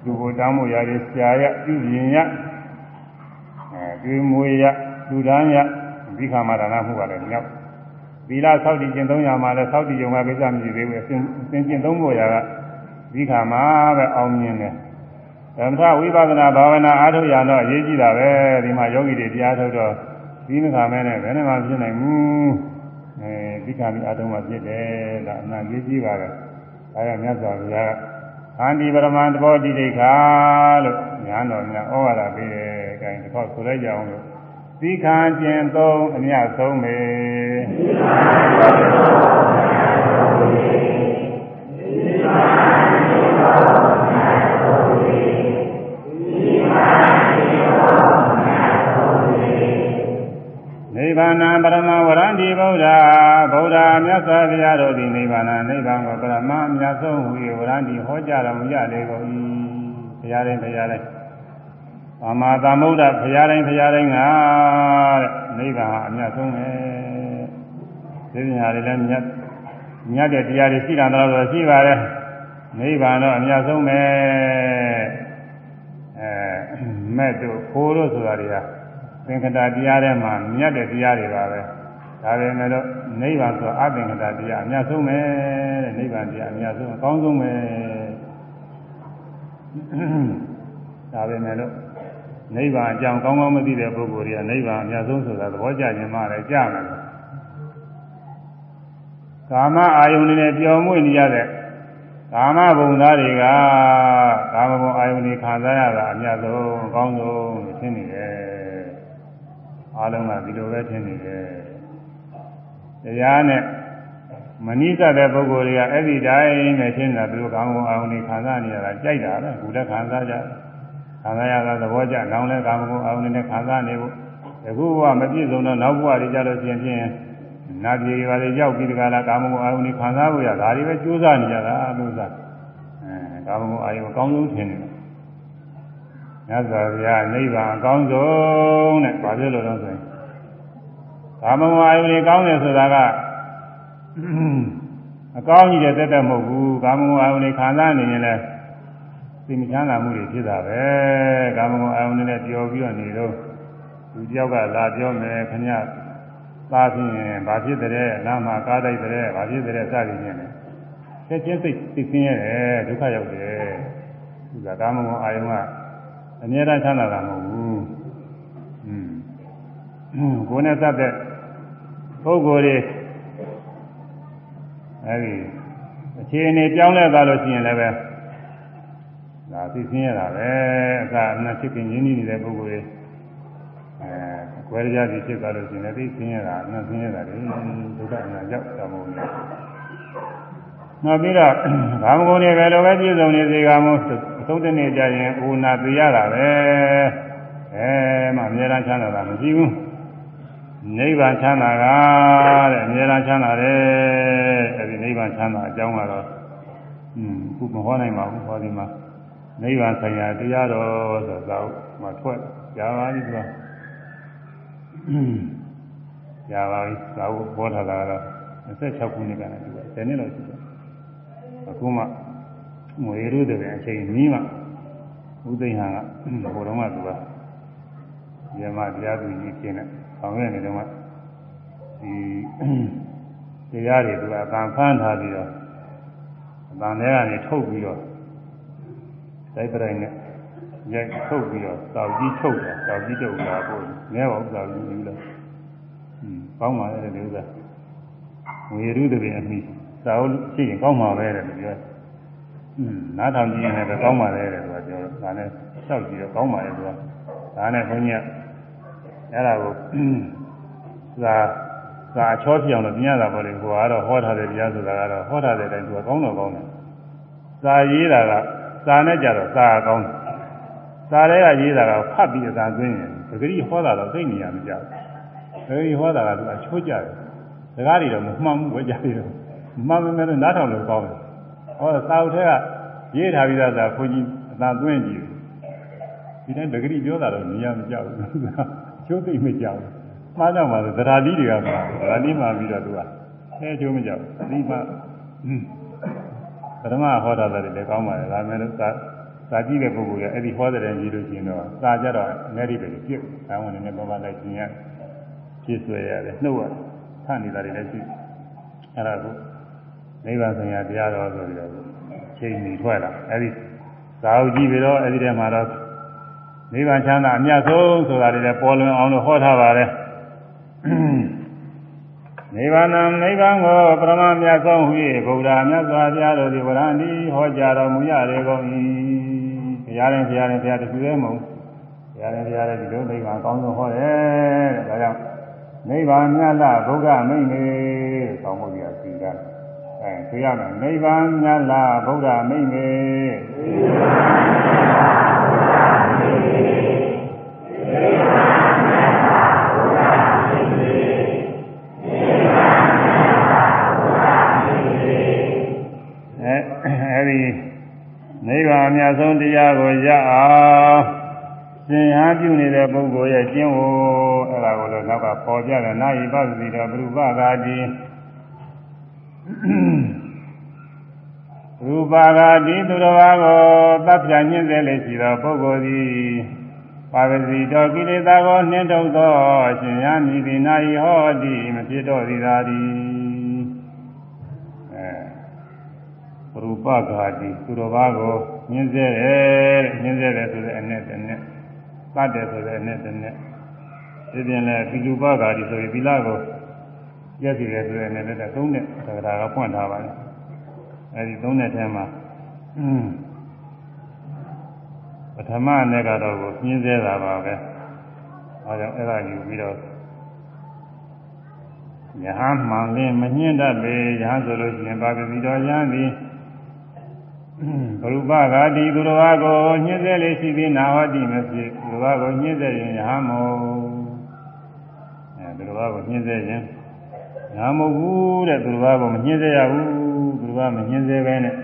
လူကိုတောင်းဖို့ရတယ်ဆရာရပြုရင်ရအဲတွေးမွေရလူတန်းရသိခံမှာဒါနမှုပါလေမြောက်သီလဆောက်တည်ကျင့်သုံးရမှာလဲဆောက်တည်ကြုံမှာကိစ္စမရှိသေးဘူးအစဉ်အစဉ်ကျင့်သုံးဖို့ရကသိခံမှာပဲအောင်မြင်တယ်သမထဝိပဿနာဘာဝနာအားထုတ်ရတော့အရေးကြီးတာပဲဒီမှာယောဂီတွေတရားထုတ်တော့ ဒီမခါမဲနဲ့ဘယ်နဲ့မှဖြစ်နိုင်ဘူးအဲသိခံပြီးအားထုတ်မှဖြစ်တယ်ဒါအမှန်ရေးကြီးပါတယ်ဒါကြောင့်မြတ်စွာဘုရားအန္တိပရမတဘောတိဒိဋ္ဌာလို့ညာတော်များဩဝါဒပေးတယ်အဲဒါတစ်ခေါက်ဆိုလိုက်ကြအောင်လို့သီခံကျင်သုံးအမြတ်ဆုံးပဲသီခံကျင်သုံးအမြတ်ဆုံးပဲသီခံကျင်သုံးနိ ဗ္ဗာန်ပရမဝရန္တိဗုဒ္ဓဗုဒ္ဓမြတ်စွာဘုရားတို့သည်နိဗ္ဗာန်နိဗ္ဗာန်ကိုပရမအမြတ်ဆုံးဟူ၍ဝရန္တိဟောကြားတော်မူရလေကုန်၏ဘုရားရင်ဘုရားတိုင်းအမသာမုဒ္ဒဘုရားတိုင်းဘုရားတိုင်းကတဲ့နိဗ္ဗာန်အမြတ်ဆုံးပဲဒီညာတွေလည်းမြတ်မြတ်တဲ့တရားတွေရှိတာတော့ဆိုရှိပါတယ်နိဗ္ဗာန်တော့အမြတ်ဆုံးပဲအဲမဲ့တို့ခိုးတို့ဆိုတာတွေက သင်္ကတာတရားထဲမှာမြတ်တဲ့တရားတွေပါပဲဒါပေမဲ့လို့နိဗ္ဗာန်ဆိုတာအသင်္ကတာတရားအများဆုံးပဲတဲ့နိဗ္ဗာန်တရားအများဆုံးအကောင်းဆုံးပဲဒါပေမဲ့လို့နိဗ္ဗာန်အကြောင်းကောင်းကောင်းမသိတဲ့ပုဂ္ဂိုလ်တွေကနိဗ္ဗာန်အများဆုံးဆိုတာသဘောကျခြင်းမှလည်းကြားမယ်ကာမအာယုန်နဲ့ပျော်မွေ့နေရတဲ့ကာမဘုံသားတွေကကာမဘုံအာယုန်တွေခံစားရတာအများဆုံးအကောင်းဆုံးရှင်းနေတယ် အားလုံးကဒီလိုပဲထင်နေတယ်တရားနဲ့မနိစ္စတဲ့ပုဂ္ဂိုလ်တွေကအဲ့ဒီတိုင်းနဲ့ရှင်းတာသူတို့ကောင်းကောင်းအောင်နေခံစားနေရတာကြိုက်တာပဲခုလည်းခံစားကြခံစားရတာသဘောကျနောင်လည်းကောင်းကောင်းအောင်နေခံစားနေဖို့အခုကမပြည့်စုံတော့နောက်ဘဝတွေကြလို့ရှိရင်ဖြင့်နာပြေပါလေရောက်ပြီးတကလားကာမဂုဏ်အာယုန်ခံစားဖို့ရဒါတွေပဲကြိုးစားနေကြတာလို့သာအဲကာမဂုဏ်အာယုန်အကောင်းဆုံးထင်တယ် မြတ်စွာဘုရားနိဗ္ဗာန်အကောင်းဆုံးတဲ့ဘာဖြစ်လို့လဲဆိုရင်ကာမဂုဏ်အာယုန်ကြီးကောင်းတယ်ဆိုတာကအကောင်းကြီးတဲ့တက်တက်မဟုတ်ဘူးကာမဂုဏ်အာယုန်ကြီးခံစားနေရင်လည်းသိမချမ်းသာမှုတွေဖြစ်တာပဲကာမဂုဏ်အာယုန်နဲ့ပျော်ပြီးတော့နေတော့လူတယောက်ကလာပြောမယ်ခင်ဗျသားဖြင့်ဘာဖြစ်တဲ့နာမှာကားတိုက်တဲ့ဘာဖြစ်တဲ့စသည်ဖြင့်ဆက်ချင်းစိတ်သိသိရတယ်ဒုက္ခရောက်တယ်သူကကာမဂုဏ်အာယုန်က အမြဲတမ်းချမ်းသာတာမဟုတ်ဘူးอืมကိုယ်နဲ့စတဲ့ပုဂ္ဂိုလ်တွေအဲဒီအခြေအနေပြောင်းလဲသွားလို့ရှိရင်လည်းပဲဒါသိသိရတာပဲအခါအနာဖြစ်ခင်ရင်းနှီးနေတဲ့ပုဂ္ဂိုလ်တွေအဲကွဲကြစီဖြစ်သွားလို့ရှိရင်လည်းသိသိရတာအနာသိရတာလေဒုက္ခအနာရောက်တာမဟုတ်ဘူးနောက်ပြီးတော့ဘာမကုန်နေပဲလိုပဲပြည့်စုံနေစေကမို့ သုံးတဲ့နေ့ကျရင်ဥနာသိရတာပဲအဲမှအများအားချမ်းသာတာမရှိဘူးနိဗ္ဗာန်ချမ်းသာကတဲ့အမြဲတမ်းချမ်းသာတယ်အဲဒီနိဗ္ဗာန်ချမ်းသာအကြောင်းကတော့อืมခုမဟောနိုင်ပါဘူးဟောဒီမှာနိဗ္ဗာန်ဆိုင်ရာတရားတော်ဆိုတော့မှထွက်ကြပါပြီသူကကြပါပြီသာဝဘောထားတာကတော့26ခုနှစ်ကလည်းသူက10နှစ်လောက်ရှိတယ်အခုမှ ငွေရုတဲ့အချိန်နီးမှဥသိဟာကဘုတော်ကသူကမြမတရားသူကြီးဖြစ်နေဆောင်ရနေတော့မှဒီတရားတွေသူကအတန်ဖန်းထားပြီးတော့အတန်ထဲကနေထုတ်ပြီးတော့တိုက်ပရိုင်နဲ့ရိုက်ထုတ်ပြီးတော့တောက်ကြီးထုတ်တာတောက်ကြီးထုတ်တာပေါ့နည်းပါဥစ္စာကြီးလို့ကောင်းပါလေဒီဥစ္စာငွေရုတဲ့ပြင်အမိစာအုပ်ရှိရင်ကောင်းပါပဲတဲ့ပြောတယ် နားထောင်ကြည့်ရင်လည်းကောင်းပါလေတဲ့သူကပြောဒါနဲ့လျှောက်ကြည့်တော့ကောင်းပါလေသူကဒါနဲ့ဘုန်းကြီးကအဲ့ဒါကိုသာသာအချောပြောင်းလို့ပြရတာပေါ့လေဟိုကတော့ဟောထားတဲ့တရားဆိုတာကတော့ဟောထားတဲ့အတိုင်းသူကကောင်းတော့ကောင်းတယ်သာရေးတာကသာနဲ့ကြတော့သာကောင်းတယ်သာတွေကရေးတာကဖတ်ပြီးအသာသွင်းရင်ပဂရိဟောတာတော့သိနေရမကြဘူးပဂရိဟောတာကသူအချိုးကြတယ်စကားတွေတော့မမှန်ဘူးပဲကြားပြီးတော့မှန်မှန်နဲ့နားထောင်လို့ကောင်းတယ် ဟောသာဥထဲကရေးထားပြီးသားသာခွန်ကြီးအသာသွင်းကြည့်ဒီတိုင်းပဂရိပြောတာတော့နေရမကြဘူးချိုးသိမ့်မကြောက်မှားတော့မှာသဒ္ဓါတိတွေကမှာသဒ္ဓါတိမှာပြီးတော့သူကအဲကျိုးမကြောက်ဒီမှာပထမဟောတာလည်းလည်းကောင်းပါလေဒါမဲ့လို့သာသာကြည့်တဲ့ပုဂ္ဂိုလ်ကအဲ့ဒီဟောတဲ့ကြည့်လို့ရှိရင်တော့သာကြတော့အများကြီးပဲပြည့်။ဒါဝင်နေပါပါလိုက်ရှင်ရပြည့်ဆွဲရတယ်နှုတ်ရထနေတာတွေလည်းရှိအဲ့ဒါကို နိဗ္ဗာန်ဆိုင်ရာတရားတော်ဆိုပြီးတော့ချိန်နေထွက်လာအဲ့ဒီသာဝကြည့်ပြီးတော့အဲ့ဒီထဲမှာတော့နိဗ္ဗာန်ချမ်းသာအမြတ်ဆုံးဆိုတာတွေလည်းပေါ်လွင်အောင်လို့ဟောထားပါတယ်နိဗ္ဗာန်နိဗ္ဗာန်ကိုပရမမြတ်ဆုံးဟူ၍ဗုဒ္ဓမြတ်စွာဘုရားတို့သည်ဝရဏီဟောကြားတော်မူရလေကုန်၏ဘုရားရင်ဘုရားရင်ဘုရားတခုသေးမဟုတ်ဘုရားရင်ဘုရားလည်းဒီလိုနိဗ္ဗာန်ကောင်းဆုံးဟောတယ်တဲ့ဒါကြောင့်နိဗ္ဗာန်မြတ်လားဗုဒ္ဓမိတ်မေကောင်းမှုကြီးအစီက အဲဆိုရမယ်နိဗ္ဗာန်မြတ်လားဗုဒ္ဓမိတ်မေနိဗ္ဗာန်မြတ်လားဗုဒ္ဓမိတ်မေနိဗ္ဗာန်အဲဒီနိဗ္ဗာန်အမြတ်ဆုံးတရားကိုရအောင်သင်ဟာပြုနေတဲ့ပုဂ္ဂိုလ်ရဲ့ကျင့်ဝတ်အဲ့ဒါကိုလည်းနောက်ကပေါ်ပြတယ်နာယိပသတိတော်ဘုရုပဂာတိ ရူပါဂာတိသူတော်ဘာကိုတပ်ပြညှင်းစေလေရှိသောပုဂ္ဂိုလ်သည်ပါဝစီတော်ကိလေသာကိုနှင်းထုတ်သောအရှင်ရမည်သည်နာယိဟောတိမဖြစ်တော့သည်သာသည်ရူပဂါတိသူတော်ဘာကိုညင်းစေတယ်ညင်းစေတယ်ဆိုတဲ့အနဲ့တနဲ့သတ်တယ်ဆိုတဲ့အနဲ့တနဲ့ဒီပြင်လဲပိလူပဂါတိဆိုရင်သီလကို ပြည့်စုံတယ်ဆိုတဲ့အနဲ့တသုံးနဲ့သက္ကရာကဖွင့်ထားပါလေအဲဒီသုံးတဲ့ထဲမှာပထမနဲ့ကတော့ကိုညင်းစေတာပါပဲအဲကြောင့်အဲ့ဒါယူပြီးတော့ယဟန်မှန်လင်းမညှင်းတတ်ပေယဟန်ဆိုလို့ရှိရင်ပါပစီတော်ယဟန်သည်ဘရုပဂာတိသူတော်ဘာကိုညှင်းစေလေးရှိပြီးနာဟောတိမဖြစ်သူတော်ဘာကိုညှင်းစေရင်ဟာမောအဲသူတော်ဘာကိုညှင်းစေရင် နာမဟုတ်ဘူးတဲ့သူတော်ဘာကိုမညှင်းစေရဘူးသူတော်ဘာမညှင်းစေပဲနဲ့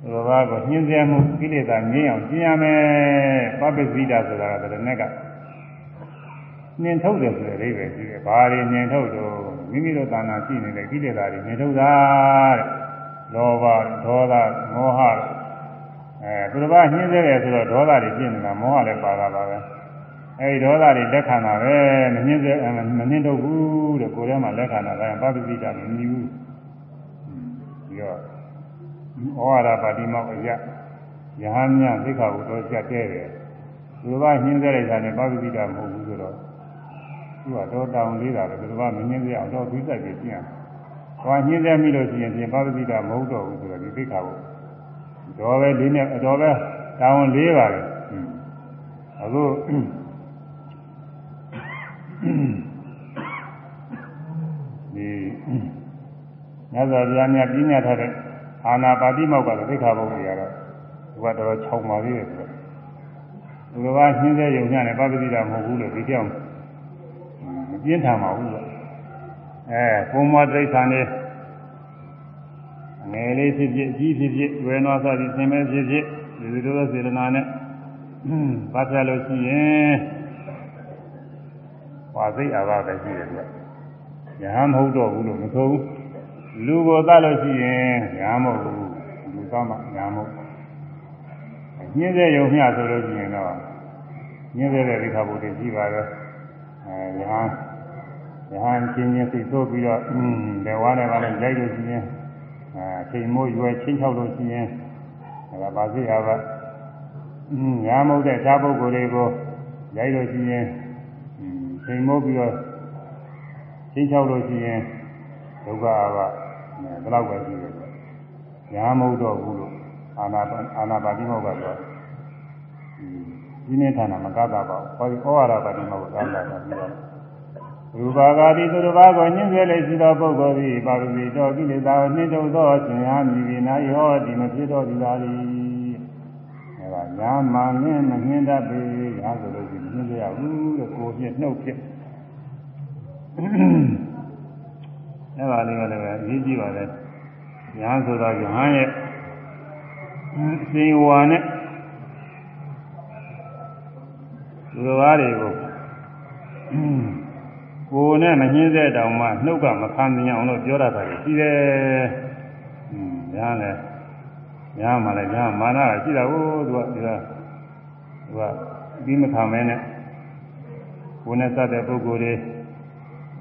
သူတော်ဘာကိုညှင်းစေမှုကိလေသာငြင်းအောင်ကျင့်ရမယ်ပပ္ပဇိတာဆိုတာကတည်းကနှင်ထုတ်တယ်ဆိုတဲ့အိဗယ်ရှိတယ်ဘာတွေနှင်ထုတ်တော့မိမိတို့သာနာရှိနေတဲ့ကိလေသာတွေနှင်ထုတ်တာတဲ့လောဘဒေါသမောဟအဲသူတစ်ပါးညှင်းစေတယ်ဆိုတော့ဒေါသတွေပြည့်နေတာမောဟလည်းပါတာပါပဲ အဲဒီဒေါသတွေလက်ခံတာပဲမညှင်းစေမနှင်းတော့ဘူးတဲ့ကိုယ်ထဲမှာလက်ခံတာကပပ္ပတိတာမမြည်ဘူးပြီးတော့ဩဝါဒပါတိမောက်အရယဟန်မြသိခါဘုတော်ကြက်တဲ့တယ်သူတစ်ပါးညှင်းစေတဲ့ဈာနဲ့ပပ္ပတိတာမဟုတ်ဘူးဆိုတော့သူကတော့တောင်းလေးတာပဲသူတစ်ပါးမညှင်းစေအောင်တော့ပြီးဆိုင်ပြီးကျင့်ဟောညှင်းစေမိလို့ရှိရင်ပြင်ပါပတိတာမဟုတ်တော့ဘူးဆိုတော့ဒီသိခါဘုတော်ပဲလေးနဲ့အတော်ပဲတောင်းလေးပါလေအခု ဒီမြတ်စွာဘုရားမြတ်ပြညာထားတဲ့အာနာပါတိမောက်ကတော့သိခါဘုံတွေကတော့ဒီကတော်တော်ခြောက်ပါသေးတယ်ဆိုတော့ဒီကဘာညှင်းစေရုံညနဲ့ပါပတိတာမဟုတ်ဘူးလို့ဒီကြောင်မပြင်းထန်ပါဘူးလို့အဲပုံမတိဋ္ဌာန်နေငယ်လေးဖြစ်ဖြစ်အကြီးဖြစ်ဖြစ်ဝေနောသတိသင်မဲ့ဖြစ်ဖြစ်ဒီလိုလိုစေတနာနဲ့ဘာပြလို့ရှိရင် ဝါစိတ်အာဘပဲရှိတယ်သူကယဟန်မဟုတ်တော့ဘူးလို့မဆိုဘူးလူကိုသတ်လို့ရှိရင်ညာမဟုတ်ဘူးလူသတ်မှညာမဟုတ်ညင်းတဲ့ယုံမျှဆိုလို့ရှိရင်တော့ညင်းတဲ့တဲ့ရိခဘုဒ္ဓရှိပါတော့အဲယဟန်ယဟန်ချင်းချင်းသိဆိုပြီးတော့อืมလေဝါနဲ့ပါလဲလိုက်လို့ရှိရင်အဲချိန်မိုးရွယ်ချင်းချောက်လို့ရှိရင်အဲဒါပါစိတ်အာဘညာမဟုတ်တဲ့ဓာပုဂ္ဂိုလ်တွေကိုရိုက်လို့ရှိရင် ချိန်မိုးပြီးတော့ချင်းချောက်လို့ရှိရင်ဒုက္ခအာဘအဲဘယ်တော့ပဲရှိတယ်ညာမဟုတ်တော့ဘူးလို့အာနာအာနာပါတိမောကဆိုဒီနေ့ဌာနမကတာပါဘူးဟောဒီဩဝါဒပါတိမောကသာလာတာပြီးတော့ရူပါဂာတိသူတစ်ပါးကိုညှင်းဆဲလေရှိသောပုဂ္ဂိုလ်သည်ပါရမီတော်ကိလေသာကိုနှိမ့်ထုတ်သောရှင်ဟာမြည်ပြီးနာယဟောဒီမဖြစ်တော်ဒီလာသည်အဲဒါညာမန်နဲ့မနှင်းတတ်ပေညာဆိုလို့ရှိရ င်နှင်းကြရဘူးတဲ့ကိုပြည့်နှုတ်ပြည့်အဲဒါလေးကလည်းအရေးကြီးပါလေညာဆိုတော့ယဟန်ရဲ့စေဝါနဲ့သူတော်ဘာတွေကိုကိုယ်နဲ့မနှင်းတဲ့တောင်မှနှုတ်ကမခံမြင်အောင်လို့ပြောရတာရှိတယ်။อืมညာလဲညာမှလည်းညာမာနကရှိတာကိုသူကဒီကသူက ပြီးမခံမဲနဲ့ကိုယ်နဲ့စတဲ့ပုဂ္ဂိုလ်တွေ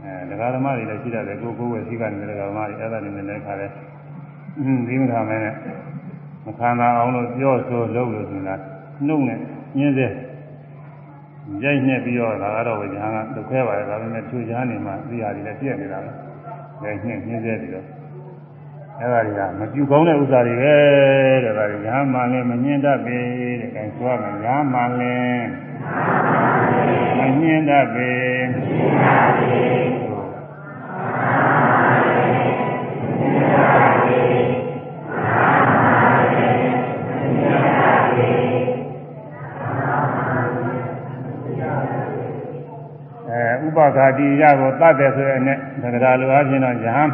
အဲဒကာဓမ္မတွေလည်းရှိတယ်ကိုကိုယ်ဝယ်ရှိကနေဒကာဓမ္မတွေအဲ့ဒါတွေလည်းခါတယ်။อืมပြီးမခံမဲနဲ့မခံတာအောင်လို့ပြောဆိုလုပ်လို့ဆိုတာနှုတ်နဲ့ညင်းစေရိုက်နှက်ပြီးတော့ဒါကတော့ဝိညာဉ်ကဒုက္ခပါလေဒါပေမဲ့ချူချားနေမှသိရတယ်လည်းပြည့်နေတာပဲရိုက်နှက်ညင်းစေပြီးတော့ အဲ့ဒါတွေကမပြူကောင်းတဲ့ဥစ္စာတွေပဲတဲ့ဒါတွေညာမှလည်းမညင်းတတ်ပေတဲ့အဲဆိုရမယ်ညာမှလည်းမညင်းတတ်ပေဥပခာတိရကိုတတ်တယ်ဆိုရင်လည်းသက္ကရာလိုအချင်းတော့ယဟန်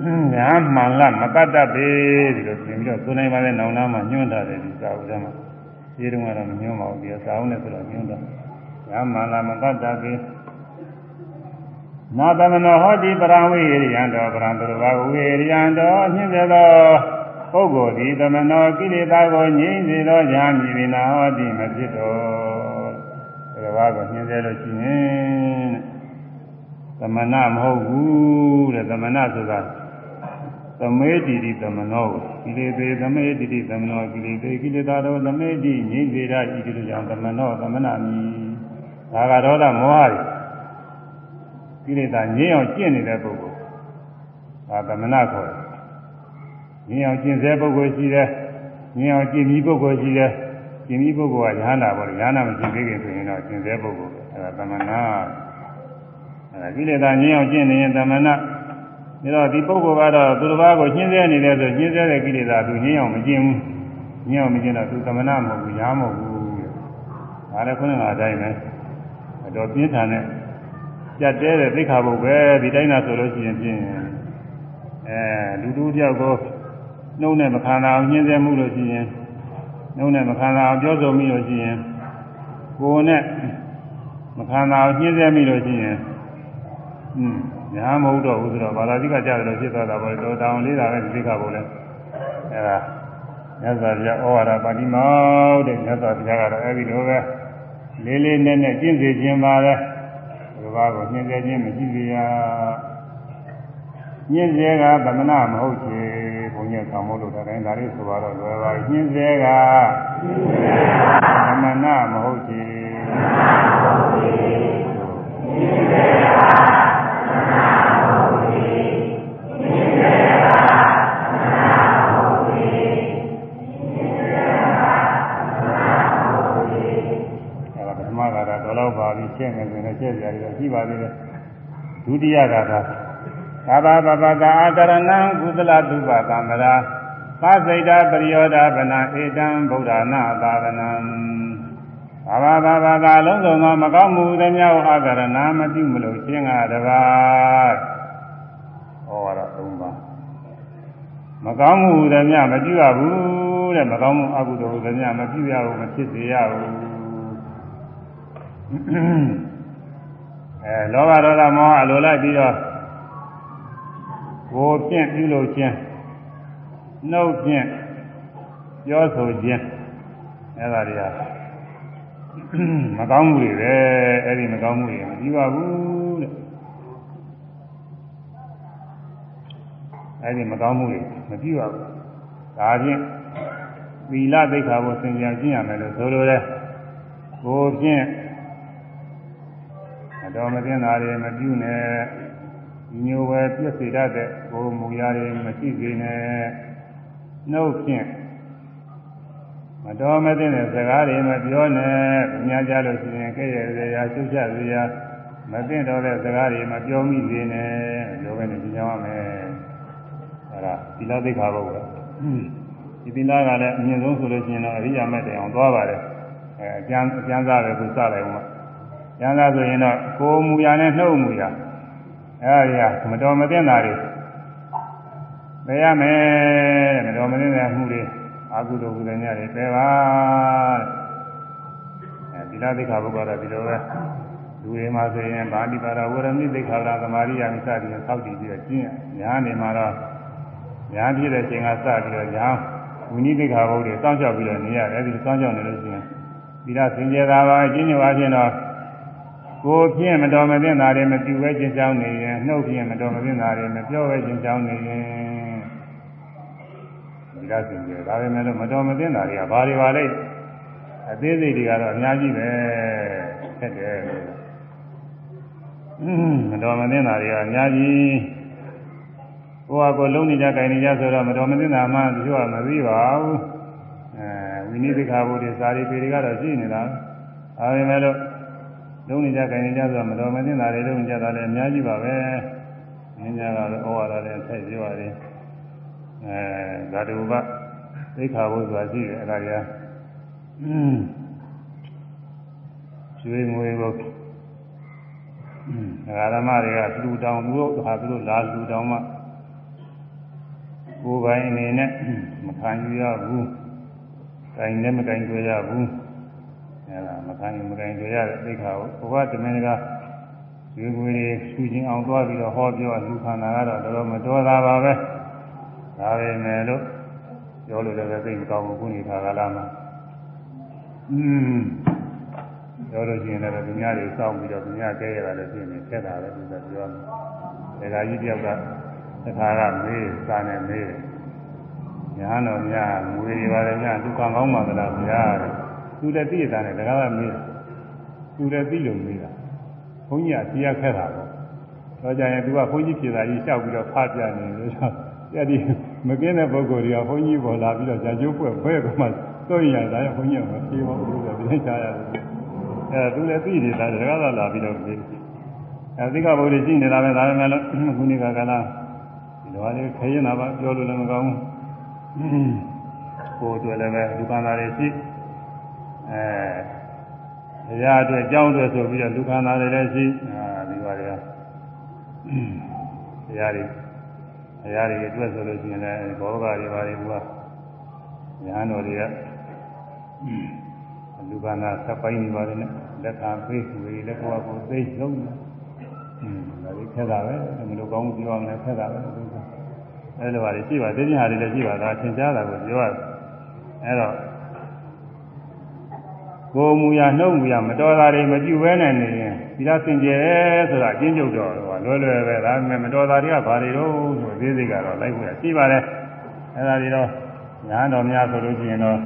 ယဟန်မှန်လားမတတ်တတ်ပေဒီလိုပြင်ပြီးတော့သွနိုင်ပါတဲ့နောင်နာမှာညွှန်းတာတယ်ဒီစာအုပ်ထဲမှာဒီတုန်းကတော့မညွှန်းပါဘူးဒီစာအုပ်နဲ့ဆိုတော့ညွှန်းတာယဟန်မှန်လားမတတ်တတ်ပေနာသမနောဟောတိပရံဝိရိယံတော်ပရံတရဝဝိရိယံတော်ညှင်းစေသောပုဂ္ဂိုလ်သည်သမနောကိလေသာကိုငြိမ့်စေသောညာမည်နာဟောတိမဖြစ်တော်တရဝကိုညှင်းစေလို့ရှိရင်သမဏမဟုတ်ဘူးတဲ့သမဏဆိုတာ သမေတိတိသမနောကိလေသေသမေတိတိသမနောကိလေသေကိလေသာတော်သမေတိငြိမ့်စေရဤတိကြောင့်သမနောသမဏမည်ဒါကဒေါသမောဟတွေကိလေသာငြိမ်းအောင်ကျင့်နေတဲ့ပုဂ္ဂိုလ်ဒါသမဏခေါ်တယ်ငြိမ်းအောင်ကျင့်စေပုဂ္ဂိုလ်ရှိတယ်ငြိမ်းအောင်ကျင့်ပြီးပုဂ္ဂိုလ်ရှိတယ်ကျင့်ပြီးပုဂ္ဂိုလ်ကဉာဏ်နာပေါ့လေဉာဏ်နာမရှိသေးခင်ဆိုရင်တော့ကျင့်စေပုဂ္ဂိုလ်အဲဒါသမဏအဲကိလေသာငြိမ်းအောင်ကျင့်နေရင်သမဏ ဒါတော့ဒီပုဂ္ဂိုလ်ကတော့သူတစ်ပါးကိုရှင်းစေနေတယ်ဆိုရှင်းစေတဲ့ကိလေသာသူငြိမ်းအောင်မကျင့်ဘူးငြိမ်းအောင်မကျင့်တော့သူသမဏမဟုတ်ဘူးညာမဟုတ်ဘူးဒါလည်းခုနကအတိုင်းပဲအတော်ပြင်းထန်တဲ့ကြက်တဲတဲ့သိခါဘုတ်ပဲဒီတိုင်းသာဆိုလို့ရှိရင်ဖြင့်အဲလူတူတယောက်ကိုနှုံးနဲ့မခံတာအောင်ညှင်းဆဲမှုလို့ရှိရင်နှုံးနဲ့မခံတာအောင်ပြောဆိုမိလို့ရှိရင်ကိုယ်နဲ့မခံတာအောင်ညှင်းဆဲမိလို့ရှိရင်อืม ညာမဟုတ်တော့ဘူးဆိုတော့ဘာသာတိကကြားတယ်လို့ဖြစ်သွားတာပေါ့တော်တောင်လေးတာပဲဒီသိခါဘုတ်လဲအဲဒါမြတ်စွာဘုရားဩဝါဒပါဠိမောက်တဲ့မြတ်စွာဘုရားကတော့အဲဒီလိုပဲလေးလေးနက်နက်ကျင့်စေခြင်းပါပဲဘာကိုညှင်းစေခြင်းမရှိစေရညှင်းစေကသမဏမဟုတ်ချေဘုန်းကြီးဆောင်မို့လို့တိုင်းဒါလေးဆိုတော့လွယ်ပါညှင်းစေကသမဏမဟုတ်ချေညှင်းစေက တော့ပါပြီရှင်းမယ်ဆိုရင်ရှင်းကြရတယ်ရှိပါသေးတယ်ဒုတိယကသာသာဘာပပကအာကရဏံကုသလတုပကမ္မရာသစိတ်တာပရိယောဒဗနာဧတံဗုဒ္ဓနာသာသနံ ဘာဘာဘာဘာကလုံးစုံသောမကောင်းမှုသည်များကိုအာကရဏမပြုမလို့ရှင်းရတပါးဟောရသုံးပါမကောင်းမှုသည်များမပြုရဘူးတဲ့မကောင်းမှုအကုသိုလ်သည်များမပြုရဘူးမဖြစ်စေရဘူးအဲလောဘဒေါသမောဟလိုလိုက်ပြီးတော့ကိုယ်ဖြင့်ပြုလုပ်ခြင်းနှုတ်ဖြင့်ပြောဆိုခြင်းအဲဒါတွေက မကောင်းမှုတွေပဲအဲ့ဒီမကောင်းမှုတွေမပြီးပါဘူးတဲ့အဲ့ဒီမကောင်းမှုတွေမပြီးပါဘူးဒါဖြင့်သီလသိက္ခာကိုသင်ပြန်ကျင့်ရမယ်လို့ဆိုလိုတယ်ကိုယ်ဖြင့်တော်မသိတာတွေမပြုနဲ့ညိုပဲပြည့်စေတတ်တဲ့ကိုယ်မူရာတွေမရှိစေနဲ့နှုတ်ဖြင့်မ တော်မသိတဲ့စကားတွေမပြောနဲ့ညကြလို့ရှိရင်ကဲ့ရဲ့စရာရှုပ်ချစရာမသိတော့တဲ့စကားတွေမပြောမိစေနဲ့လိုပဲနေကြရမယ်အဲ့ဒါသီလသိက္ခာပုဂ္ဂိုလ်ဒီသီလကလည်းအမြင့်ဆုံးဆိုလို့ရှိရင်တော့အရိယာမက်တိုင်အောင်သွားပါတယ်အဲအကျမ်းအကျမ်းစားတယ်ကိုစလိုက်အောင်ကျမ်းသာဆိုရင်တော့ကိုယ်မူရနဲ့နှုတ်မူရအဲဒီကမတော်မသင့်တာတွေသိရမယ်တဲ့မတော်မသင့်တဲ့မှုတွေ အာဟုတုကုသညတွေသိပါတဲ့အဲဒီလားသိက္ခာပုဂ္ဂိုလ်တော့ဒီလိုပဲလူတွေမှာဆိုရင်ဗာတိပါဒဝရမိသိခါလာသမာရိယာမိစပြီးဆောက်တည်ပြီးတော့ကျင့်ရညာနေမှာတော့ညာပြည့်တဲ့ချိန်ကစပြီးတော့ညာဝိနိသိခါဘုရားစောင့်ရှောက်ပြီးတော့နေရတယ်အဲဒီစောင့်ရှောက်နေလို့ရှိရင်ဒီလားစင်ကြယ်တာပါအချင်းချင်းပါချင်းတော့ကိုဖြင့်မတော်မသင့်တာတွေမပြူပဲချင်းချောင်းနေရင်နှုတ်ဖြင့်မတော်မသင့်တာတွေမပြောပဲချင်းချောင်းနေရင် ဒီလားစင်ကြယ်ဒါပဲမဲ့လို့မတော်မသင့်တာတွေကဘာတွေပါလဲအသေးစိတ်တွေကတော့အများကြီးပဲထက်တယ်မတော်မသင့်တာတွေကအများကြီးကိုယ်ကကိုလုံးနေကြကြင်နေကြဆိုတော့မတော်မသင့်တာမှသူကမသိပါဘူးအဲဝိနည်းသိက္ခာပုဒ်တွေစာရီပေတွေကတော့ရှိနေတာဒါပေမဲ့လို့လုံးနေကြကြင်နေကြဆိုတော့မတော်မသင့်တာတွေလုံးကြတာလည်းအများကြီးပါပဲနင်းကြကတော့ဩဝါဒလည်းဆက်ပြောရတယ် အဲဇာတုပသိက္ခာပုဒ်ဆိုတာရှိတယ်အဲ့ဒါကြီးကျွေးငွေကိုဒကာဓမ္မတွေကလူတောင်သူတို့ဟာသူတို့လာလူတောင်မှကိုယ်ပိုင်အနေနဲ့မခံယူရဘူး။တိုင်နဲ့မတိုင်တွေ့ရဘူး။အဲဒါမခံယူမတိုင်တွေ့ရတဲ့သိက္ခာကိုဘုရားတမင်ကကျွေးငွေတွေရှူခြင်းအောင်သွားပြီးတော့ဟောပြောလူခန္ဓာကတော့တော်တော်မတော်တာပါပဲ။ ဒါပဲမဲ့လို့ပြောလို့လည်းသိမကောင်းဘူးခုနေခါကာလမှာ။อืมပြောလို့ရှိရင်လည်းသူများတွေစောင့်ပြီးတော့သူများကဲရတာလည်းဖြစ်နေခက်တာပဲသူကပြောတယ်။ဒါကကြီးတယောက်ကသခါကမေးစာနဲ့မေးတယ်။ညာတော်များငွေတွေပါတယ်များဒုက္ခကောင်းပါသလားဗျာတဲ့။သူလည်းသိရတာနဲ့တကားကမေးတယ်။သူလည်းသိလို့မေးတာ။ဘုန်းကြီးကတရားခက်တာပေါ့။တော့ကြရင်သူကဘုန်းကြီးပြည်သားကြီးလျှောက်ပြီးတော့ဖပြနေလို့ဆိုအဲ့ဒီ မကင်းတဲ့ပုဂ္ဂိုလ်တွေကဘုန်းကြီးပေါ်လာပြီးတော့ကြာကျိုးပွဲဘဲကမှသွင့်ရတာဘုန်းကြီးကမပြေပါဘူးဆိုတော့ပြန်ချရတယ်။အဲသူလည်းသိနေတာတကားကလာပြီးတော့မေးအဲဒီကဘုရားရှိနေတာပဲဒါပေမဲ့လို့ခုနိကကလာဒီလိုလေးခရင်တာပါပြောလို့လည်းမကောင်းဘူးကိုယ်အတွက်လည်းပဲဒုက္ခနာတွေရှိအဲတရားအတွက်ကြောင်းအတွက်ဆိုပြီးတော့ဒုက္ခနာတွေလည်းရှိအာဒီပါတွေကတရားတွေ တရားတွေအတွက်ဆိုလို့ရှိရင်လည်းဘောဂတွေပါတွေကညာတော်တွေကလူကနာဆက်ပိုင်းနေပါတယ်နဲ့လက်ခံပေးဝေလက်ကောကိုသိလုံးတယ်อืมဒါလေးခက်တာပဲမလို့ကောင်းပြောအောင်လည်းခက်တာပဲအဲလိုပါလေရှိပါသိညာတွေလည်းရှိပါဒါသင်ကြားတာကိုပြောရတယ်အဲတော့ ကိုယ်မူရနှုတ်မူရမတော်တာတွေမပြုဘဲနဲ့နေရင်ဒီလားစင်ကြယ်ဆိုတာအချင်းကျုပ်တော့လွယ်လွယ်ပဲဒါပေမဲ့မတော်တာတွေကဘာတွေတော့ဆိုသေးသေးကတော့လိုက်ဖို့ရှိပါတယ်အဲဒါတွေတော့ညာတော်များဆိုလို့ရှိရင်တော့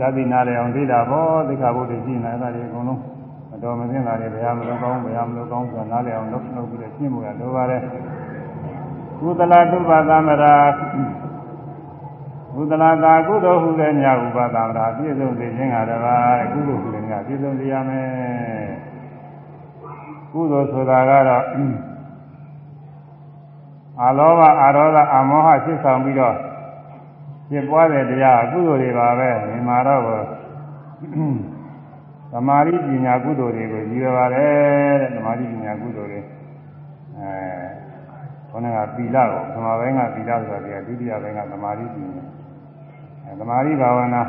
ဓာတိနာလည်းအောင်သိတာပေါ့သိက္ခာပုဒ်တွေရှိနေတာတွေအကုန်လုံးမတော်မသင့်တာတွေဘယ်ဟာမလို့ကောင်းဘယ်ဟာမလို့ကောင်းဆိုတာနားလည်အောင်လုပ်လုပ်ပြီးတော့ရှင်းဖို့ရလိုပါတယ်ကုသလသုဘသမရာ ကုသလသာကုသိုလ်ဟုတဲ့မြတ်ဥပသမရာပြည့်စုံစေခြင်းကတပါးကုသိုလ်ဟုတဲ့မြတ်ပြည့်စုံစေရမယ်ကုသိုလ်ဆိုတာကတော့အာလောဘအာရောဓအာမောဟဖြစ်ဆောင်ပြီးတော့ဖြစ်ပွားတဲ့တရားအကုသိုလ်တွေပါပဲမြင်မာတော့သမာဓိပညာကုသိုလ်တွေကိုရည်ရွယ်ပါတယ်တဲ့သမာဓိပညာကုသိုလ်တွေအဲခေါင်းကသီလကိုသမာဘိုင်းကသီလဆိုတာကဒုတိယဘိုင်းကသမာဓိပညာအဲ သမာဓိဘာဝနာ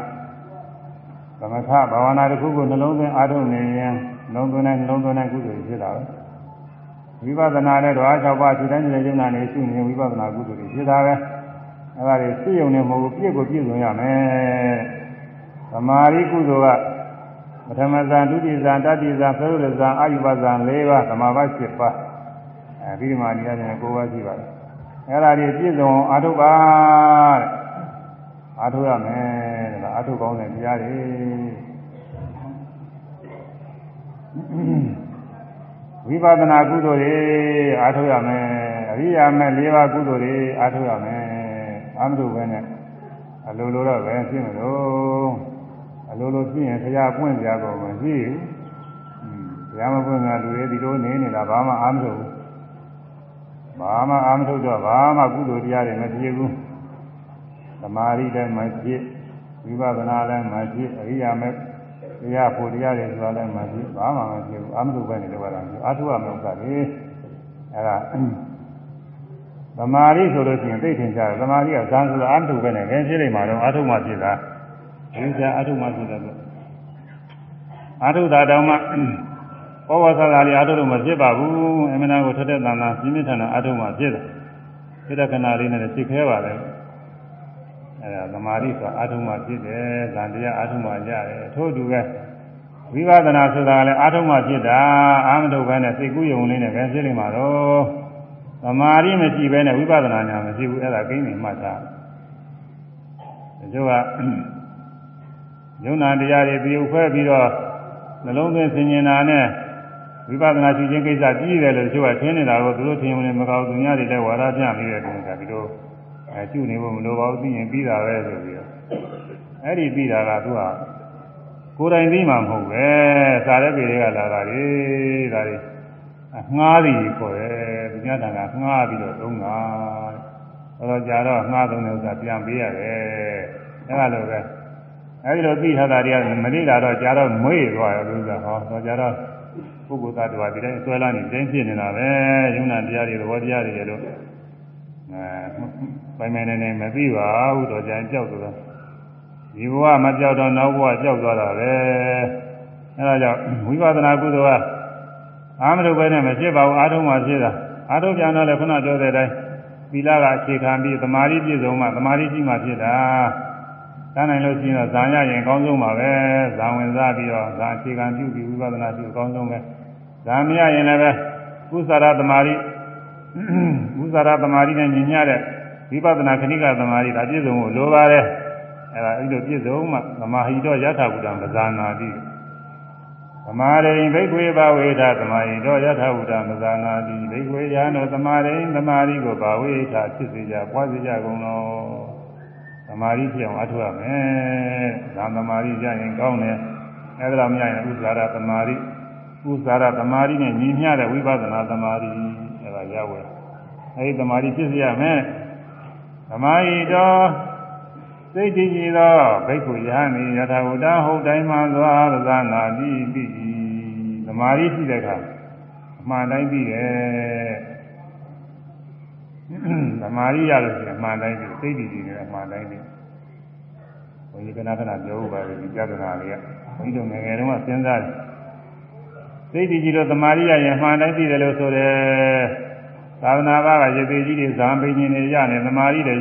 သမထဘာဝနာတစ်ခုကိုနှလုံးသွင်းအားထုတ်နေရင်နှလုံးသွင်းတဲ့နှလုံးသွင်းတဲ့ကုသိုလ်ဖြစ်တာပဲဝိပဿနာနဲ့တော့အား၆ပါးခြေတိုင်းခြေယုံနာနေရှိနေဝိပဿနာကုသိုလ်တွေဖြစ်တာပဲအဲ့ဒါတွေသိုံနေမဟုတ်ဘူးပြည့်ကိုပြည့်စုံရမယ်သမာဓိကုသိုလ်ကပထမဇန်ဒုတိယဇန်တတိယဇန်သရုပ်ဇန်အာယုဘဇန်၄ပါးသမာဘ7ပါးအဲဒီမှာနေရာချင်း9ပါးရှိပါတယ်အဲ့ဒါတွေပြည့်စုံအာထုပါတဲ့ အာထုရမယ်တဲ့အာထုကောင်းတဲ့တရားတွေဝိပဿနာကုသိုလ်တွေအာထုရမယ်အရိယာမဲ့၄ပါးကုသိုလ်တွေအာထုရမယ်အာမထုပဲနဲ့အလိုလိုတော့ပဲဖြစ်မလို့အလိုလိုဖြစ်ရင်တရားပွင့်ကြတော့မရှိဘူး။တရားမပွင့်တာလူတွေဒီလိုနေနေတာဘာမှအာမထုဘူး။ဘာမှအာမထုတော့ဘာမှကုသိုလ်တရားတွေမဖြစ်ဘူး။ သမာဓိလည်းမဖြစ်ဝိပဿနာလည်းမဖြစ်အရိယာမဲ့တရားဖို့တရားတွေဆိုတာလည်းမဖြစ်ဘာမှမဖြစ်ဘူးအာမထုပဲနေတော့တာအာထုရမယ်ဥစ္စာတွေအဲဒါသမာဓိဆိုလို့ရှိရင်သိထင်ကြတယ်သမာဓိကဇန်ဆိုတာအထုပဲနဲ့ဘယ်ဖြစ်နေမှာတော့အထုမှဖြစ်တာဒီစားအထုမှဖြစ်တယ်လို့အထုသာတောင်မှဘောဝသသာလေးအားထုတ်လို့မဖြစ်ပါဘူးအမှန်တန်ကိုထက်တဲ့တန်တာပြင်းပြထန်တာအားထုတ်မှဖြစ်တယ်ဖြစ်တဲ့ခဏလေးနဲ့သိခဲပါလေ အဲဒါသမာဓိဆိုအားထုတ်မှဖြစ်တယ်ဇန်တရားအားထုတ်မှရတယ်ထို့တူပဲဝိပဿနာဆိုတာလည်းအားထုတ်မှဖြစ်တာအာမထုတ်ပဲနဲ့စိတ်ကူးယုံလေးနဲ့ပဲဖြစ်နေမှာတော့သမာဓိမရှိဘဲနဲ့ဝိပဿနာညာမရှိဘူးအဲ့ဒါကိန်းနေမှတ်တာဒီလိုကယုံနာတရားတွေပြုခွဲပြီးတော့နှလုံးသွင်းဆင်ញင်တာနဲ့ဝိပဿနာရှိခြင်းကိစ္စကြီးတယ်လို့သူကထင်နေတာကိုသူတို့ထင်ဝင်မကောက်သူများတွေလည်းဝါဒပြပြီးတဲ့ကိစ္စဒီလို အဲကျุနေဖို့မလိုပါဘူးသိရင်ပြီးတာပဲဆိုပြီးတော့အဲ့ဒီပြီးတာကသူကကိုယ်တိုင်သိမှမဟုတ်ပဲစာရဲပေတွေကလာတာလေဒါတွေငှားသည်ခေါ်တယ်သူများတန်ကငှားပြီးတော့သုံးတာတော့ကြာတော့ငှားသုံးတဲ့ဥစ္စာပြန်ပေးရတယ်အဲ့လိုပဲအဲဒီလိုသိထားတာတွေကမနေ့ကတော့ကြာတော့မွေးသွားတယ်လို့ဆိုတာဟောတော့ကြာတော့ပုဂ္ဂိုလ်သားတော်ဒီတိုင်းဆွဲလာနေတိုင်းဖြစ်နေတာပဲယုံနာတရားတွေသဘောတရားတွေလို့အဲ ပိုင်ပိုင်နေနေမပြီးပါဘူးတော့ကြံကြောက်သွားတယ်ဒီဘဝမကြောက်တော့နောက်ဘဝကြောက်သွားတာပဲအဲဒါကြောင့်ဝိပဿနာကုသိုလ်ကအာမရုပ်ပဲနဲ့မဖြစ်ပါဘူးအာထုံးမှဖြစ်တာအာထုံးပြန်တော့လည်းခုနပြောတဲ့အတိုင်းသီလကအခြေခံပြီးသမာဓိပြည့်စုံမှသမာဓိရှိမှဖြစ်တာတန်းနိုင်လို့ရှိရင်တော့ဇာရရင်အကောင်းဆုံးပါပဲဇာဝင်စားပြီးတော့ဇာအခြေခံပြုပြီးဝိပဿနာပြုအကောင်းဆုံးပဲဇာမရရင်လည်းပဲကုသရသမာဓိကုသရသမာဓိနဲ့ညီမျှတဲ့ ဝိပဿနာခဏိကသမารိဒါပြည့်စုံဖို့လိုပါတယ်အဲဒါအဲ့လိုပြည့်စုံမှသမာဟိတော့ယထာဘုဒ္ဓံပဇာနာတိသမာရိဘိက္ခွေဘဝေထသမာဟိတော့ယထာဘုဒ္ဓံပဇာနာတိဘိက္ခွေယာနောသမာရိသမာရိကိုဘဝေထဖြစ်စေကြပွားစေကြကုန်လောသမာဓိဖြစ်အောင်အထောက်ရမယ်။ဒါသမာဓိရရင်ကောင်းတယ်။အဲဒါမရရင်ဥစ္စာရသမာဓိဥစ္စာရသမာဓိနဲ့ညီမျှတဲ့ဝိပဿနာသမာဓိအဲဒါရဝယ်။အဲဒီသမာဓိဖြစ်စေရမယ်။ သမာဓိတော်စိတ်ကြည်ကြည်သောဘိက္ခုယဟန်ဤယထာဝတ္တဟုတ်တိုင်းမှစွာသနာတိပြီသမာဓိရှိတဲ့အခါအမှန်တိုင်းပြီးတယ်သမာဓိရလို့ရှိရင်အမှန်တိုင်းပြီးစိတ်တည်တည်နေအမှန်တိုင်းပြီးဘုန်းကြီးကနာခဏပြောဥပါလေဒီပြဿနာလေးကဘုန်းကြီးတို့ငယ်ငယ်တုန်းကစဉ်းစားတယ်စိတ်တည်ကြည်လို့သမာဓိရရင်အမှန်တိုင်းပြီးတယ်လို့ဆိုတယ် သာသနာ့ဘာကရေပေကြီးတွေဇာပိညင်တွေရနေသမာဓိတွေ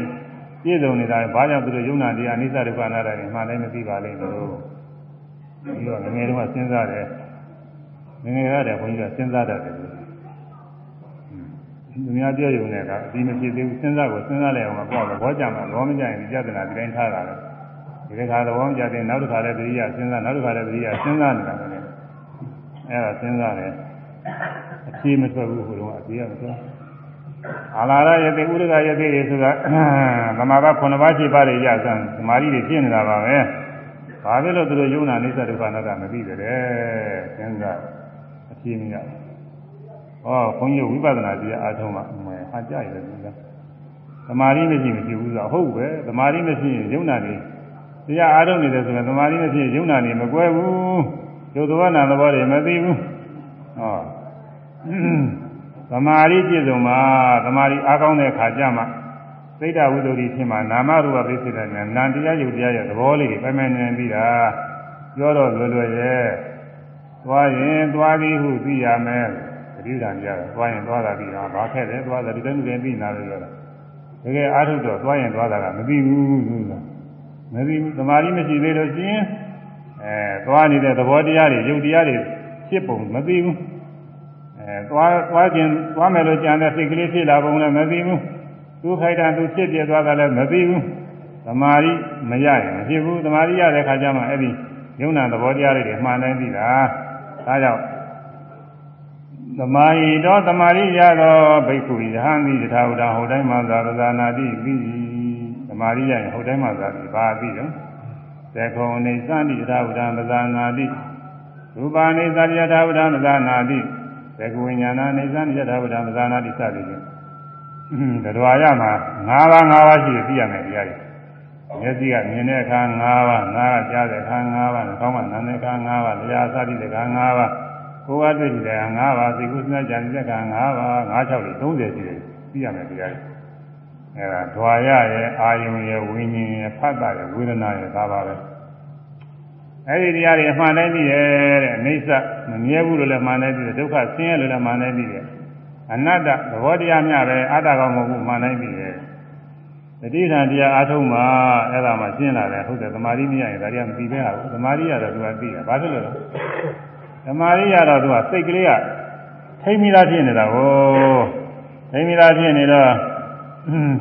ပြည့်စုံနေတာဘာကြောင့်သူတို့ယုံနာတရားအနိစ္စဒုက္ခအနတ္တတွေမှန်တိုင်းမသိပါလိမ့်လို့ပြီးတော့ငယ်ငယ်တုန်းကစဉ်းစားတယ်ငယ်ငယ်ရတယ်ဘုန်းကြီးကစဉ်းစားတတ်တယ်သူများပြောရုံနဲ့ကအဒီမဖြစ်သေးဘူးစဉ်းစားကိုစဉ်းစားလိုက်အောင်ပေါ့သဘောကျမှာဘောမကျရင်ဒီပြဿနာဒီတိုင်းထားတာလေဒီတစ်ခါသဘောမကျတဲ့နောက်တစ်ခါလည်းသတိရစဉ်းစားနောက်တစ်ခါလည်းသတိရစဉ်းစားနေတာပဲအဲ့ဒါစဉ်းစားတယ်အဖြေမထွက်ဘူးဟိုတော့အဖြေကမထွက် အာလာရယတိဥရကယတိတွေဆိုတာသမာဓိ9ပါးရှိပါတယ်ရစံသမာဓိတွေဖြစ်နေတာပါပဲဘာဖြစ်လို့သူတို့ယုံနာနေသဒုက္ခနာကမသိကြတယ်စဉ်းစားအဖြေမရဘူးဟောဘုန်းကြီးဝိပဿနာတရားအားထုတ်မှမယ်ဟာကြရတယ်ကွာသမာဓိမရှိမရှိဘူးဆိုဟုတ်ပဲသမာဓိမရှိရင်ယုံနာနေတရားအားထုတ်နေတယ်ဆိုရင်သမာဓိမရှိရင်ယုံနာနေမကွဲဘူးယုတ်သဘောနာသဘောတွေမသိဘူးဟော သမာဓိပြည့်စုံမှသမာဓိအားကောင်းတဲ့အခါကျမှစိတ်ဓာဝိတ္တုဖြစ်မှနာမရူပပိစိတ္တနဲ့နာတရားယုတ်တရားရဲ့သဘောလေးတွေပိုင်ပိုင်နေပြီးတာပြောတော့လွယ်လွယ်ရဲ့သွားရင်သွားပြီးဟုသိရမယ်တိဋ္ဌာန်ကြတော့သွားရင်သွားတာပြီးတော့ဘာခက်တယ်သွားတာဒီတိုင်းဒီတိုင်းပြီးနာလို့ပြောတာတကယ်အားထုတ်တော့သွားရင်သွားတာကမပြီးဘူးဆိုတာမပြီးဘူးသမာဓိမရှိသေးလို့ရှိရင်အဲသွားနေတဲ့သဘောတရားတွေယုတ်တရားတွေဖြစ်ပုံမပြီးဘူး အဲသွားသွားခြင်းသွားမယ်လို့ကြံတဲ့စိတ်ကလေးဖြစ်လာပုံလည်းမပြီးဘူးသူခိုက်တာသူဖြစ်ပြသွားတာလည်းမပြီးဘူးသမာဓိမရရင်မဖြစ်ဘူးသမာဓိရတဲ့ခါကျမှအဲ့ဒီယုံနာသဘောတရားတွေမှန်တိုင်းသိတာဒါကြောင့်သမာဟိတောသမာရိယသောဘိက္ခုယဟန်တိတထာဝတဟုတ်တိုင်းမှာသာသနာတိပြီးသမာရိယရင်ဟုတ်တိုင်းမှာသာပြီးဘာပြီးတော့သေခုံနေသန္တိတထာဝတပဇာနာတိရူပါနေသတ္တယထာဝတပဇာနာတိသေ ကုဝိညာဏနေသန္တိယထာဝတပဇာနာတိစသည်ဖြင့်တရားရမှာ၅ပါး၅ပါးရှိပြီးရမယ်တရားတွေမျက်စိကမြင်တဲ့အခါ၅ပါးနားကကြားတဲ့အခါ၅ပါးနှာခေါင်းကနားတဲ့အခါ၅ပါးလျှာစသည်တဲ့အခါ၅ပါးကိုယ်ကတွေ့ကြတယ်၅ပါးသိကုသနာကြံတဲ့က၅ပါး၅၆လေး30ရှိတယ်သိရမယ်တရားကြီးအဲဒါဓွာရရဲ့အာယုံရဲ့ဝိညာဉ်ရဲ့ဖတ်တာရဲ့ဝေဒနာရဲ့ဒါပါပဲ အဲ့ဒီတရားတွေအမှန်တိုင်းသိတယ်တဲ့အိဋ္ဌမမြဲဘူးလို့လည်းမှန်တိုင်းသိတယ်ဒုက္ခဆင်းရဲလို့လည်းမှန်တိုင်းသိတယ်အနတ္တသဘောတရားမျှပဲအတ္တကောင်မဟုတ်ဘူးမှန်တိုင်းသိတယ်တတိထံတရားအားထုတ်မှအဲ့ဒါမှရှင်းလာတယ်ဟုတ်တယ်သမာဓိမရရင်ဒါတွေကမသိပဲဟာဘူးသမာဓိရတော့သူကသိတယ်ဘာဖြစ်လို့လဲသမာဓိရတော့သူကစိတ်ကလေးကထိမ့်မိလားဖြစ်နေတာကိုထိမ့်မိလားဖြစ်နေတော့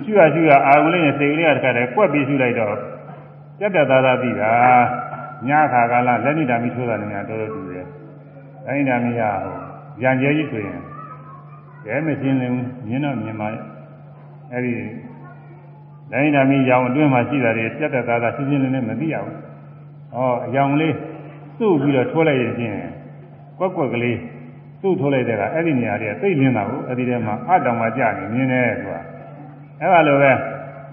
ရှုရရှုရအာရုံလေးနဲ့စိတ်ကလေးကတခါတည်းကွက်ပြီးရှုလိုက်တော့ပြတ်ပြတ်သားသားသိတာ ညခါကာလလက်နိဒာမိထိုးတာလည်းများတော်တော်တူတယ်လက်နိဒာမိရဟိုရံကျဲကြီးဆိုရင်ရဲမရှင်းလင်းဘူးမြင်တော့မြင်ပါရဲ့အဲ့ဒီလက်နိဒာမိရောင်အတွင်းမှာရှိတာတွေပြတ်ပြတ်သားသားရှင်းရှင်းလင်းလင်းမသိရဘူးဩအယောင်လေးစုပ်ပြီးတော့ထိုးလိုက်ရင်ချင်းကွက်ကွက်ကလေးစုပ်ထိုးလိုက်တဲ့ကအဲ့ဒီနေရာတွေကသိလင်းတာကိုအဲ့ဒီထဲမှာအတောင်မှကြာနေမြင်တယ်သူကအဲ့လိုပဲ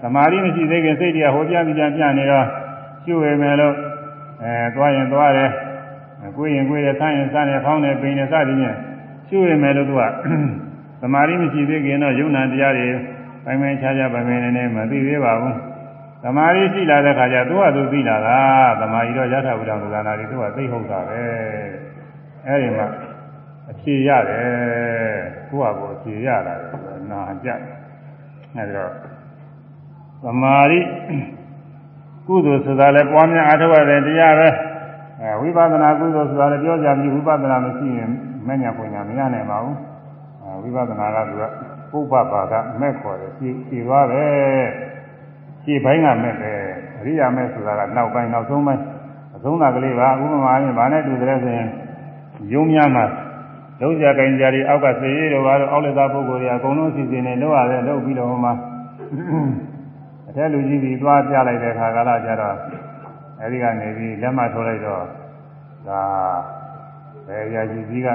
သမာဓိမရှိသေးခင်စိတ်တွေကဟိုပြပြပြနေတော့ကျွေမယ်လို့ အဲသွားရင်သွားတယ်ကိုယ်ရင်ကိုယ်ရဆန်းရင်ဆန်းတယ်ဖောင်းတယ်ပိန်တယ်စသည်ဖြင့်ကျွေမယ်လို့သူကသမာဓိမရှိသေးခင်တော့ယုံနာတရားတွေပိုင်ပိုင်ခြားခြားပိုင်ပိုင်နေနေမသိသေးပါဘူးသမာဓိရှိလာတဲ့ခါကျသူကသူသိလာတာသမာဓိတော့ယထာဘုရားသာနာတွေသူကသိဟုတ်တာပဲအဲဒီမှာအဖြေရတယ်ကိုယ့်ဟာကိုယ်အဖြေရတာနာကြအဲဒီတော့သမာဓိ ကုသိုလ်ဆိုတာလည်းပွားများအားထုတ်ရတဲ့တရားပဲအဲဝိပဿနာကုသိုလ်ဆိုတာလည်းပြောကြပြီဝိပဿနာမရှိရင်မဉ္ဇဉ်ပညာမရနိုင်ပါဘူးအဲဝိပဿနာကသူကပုပ္ပပါကမဲ့ခေါ်တယ်ဖြည့်ဖြည့်သွားပဲဖြည့်ပိုင်းကမဲ့ပဲအရိယာမဲ့ဆိုတာကနောက်ပိုင်းနောက်ဆုံးပိုင်းအဆုံးသာကလေးပါဥပမာရင်ဗာနဲ့တူတယ်ဆိုရင်ယုံများမှာလုံးကြကင်ကြတွေအောက်ကစေရတော့ဘာလို့အောက်လက်သားပုဂ္ဂိုလ်တွေအကုန်လုံးစီစဉ်နေလို့ရတယ်လုပ်ပြီးတော့ဟိုမှာ အထက်လူကြီးတွေသွားပြလိုက်တဲ့ခါကလာကြတော့အဲဒီကနေပြီးလက်မထိုးလိုက်တော့ဒါဘယ်ရာကြီးကြီးက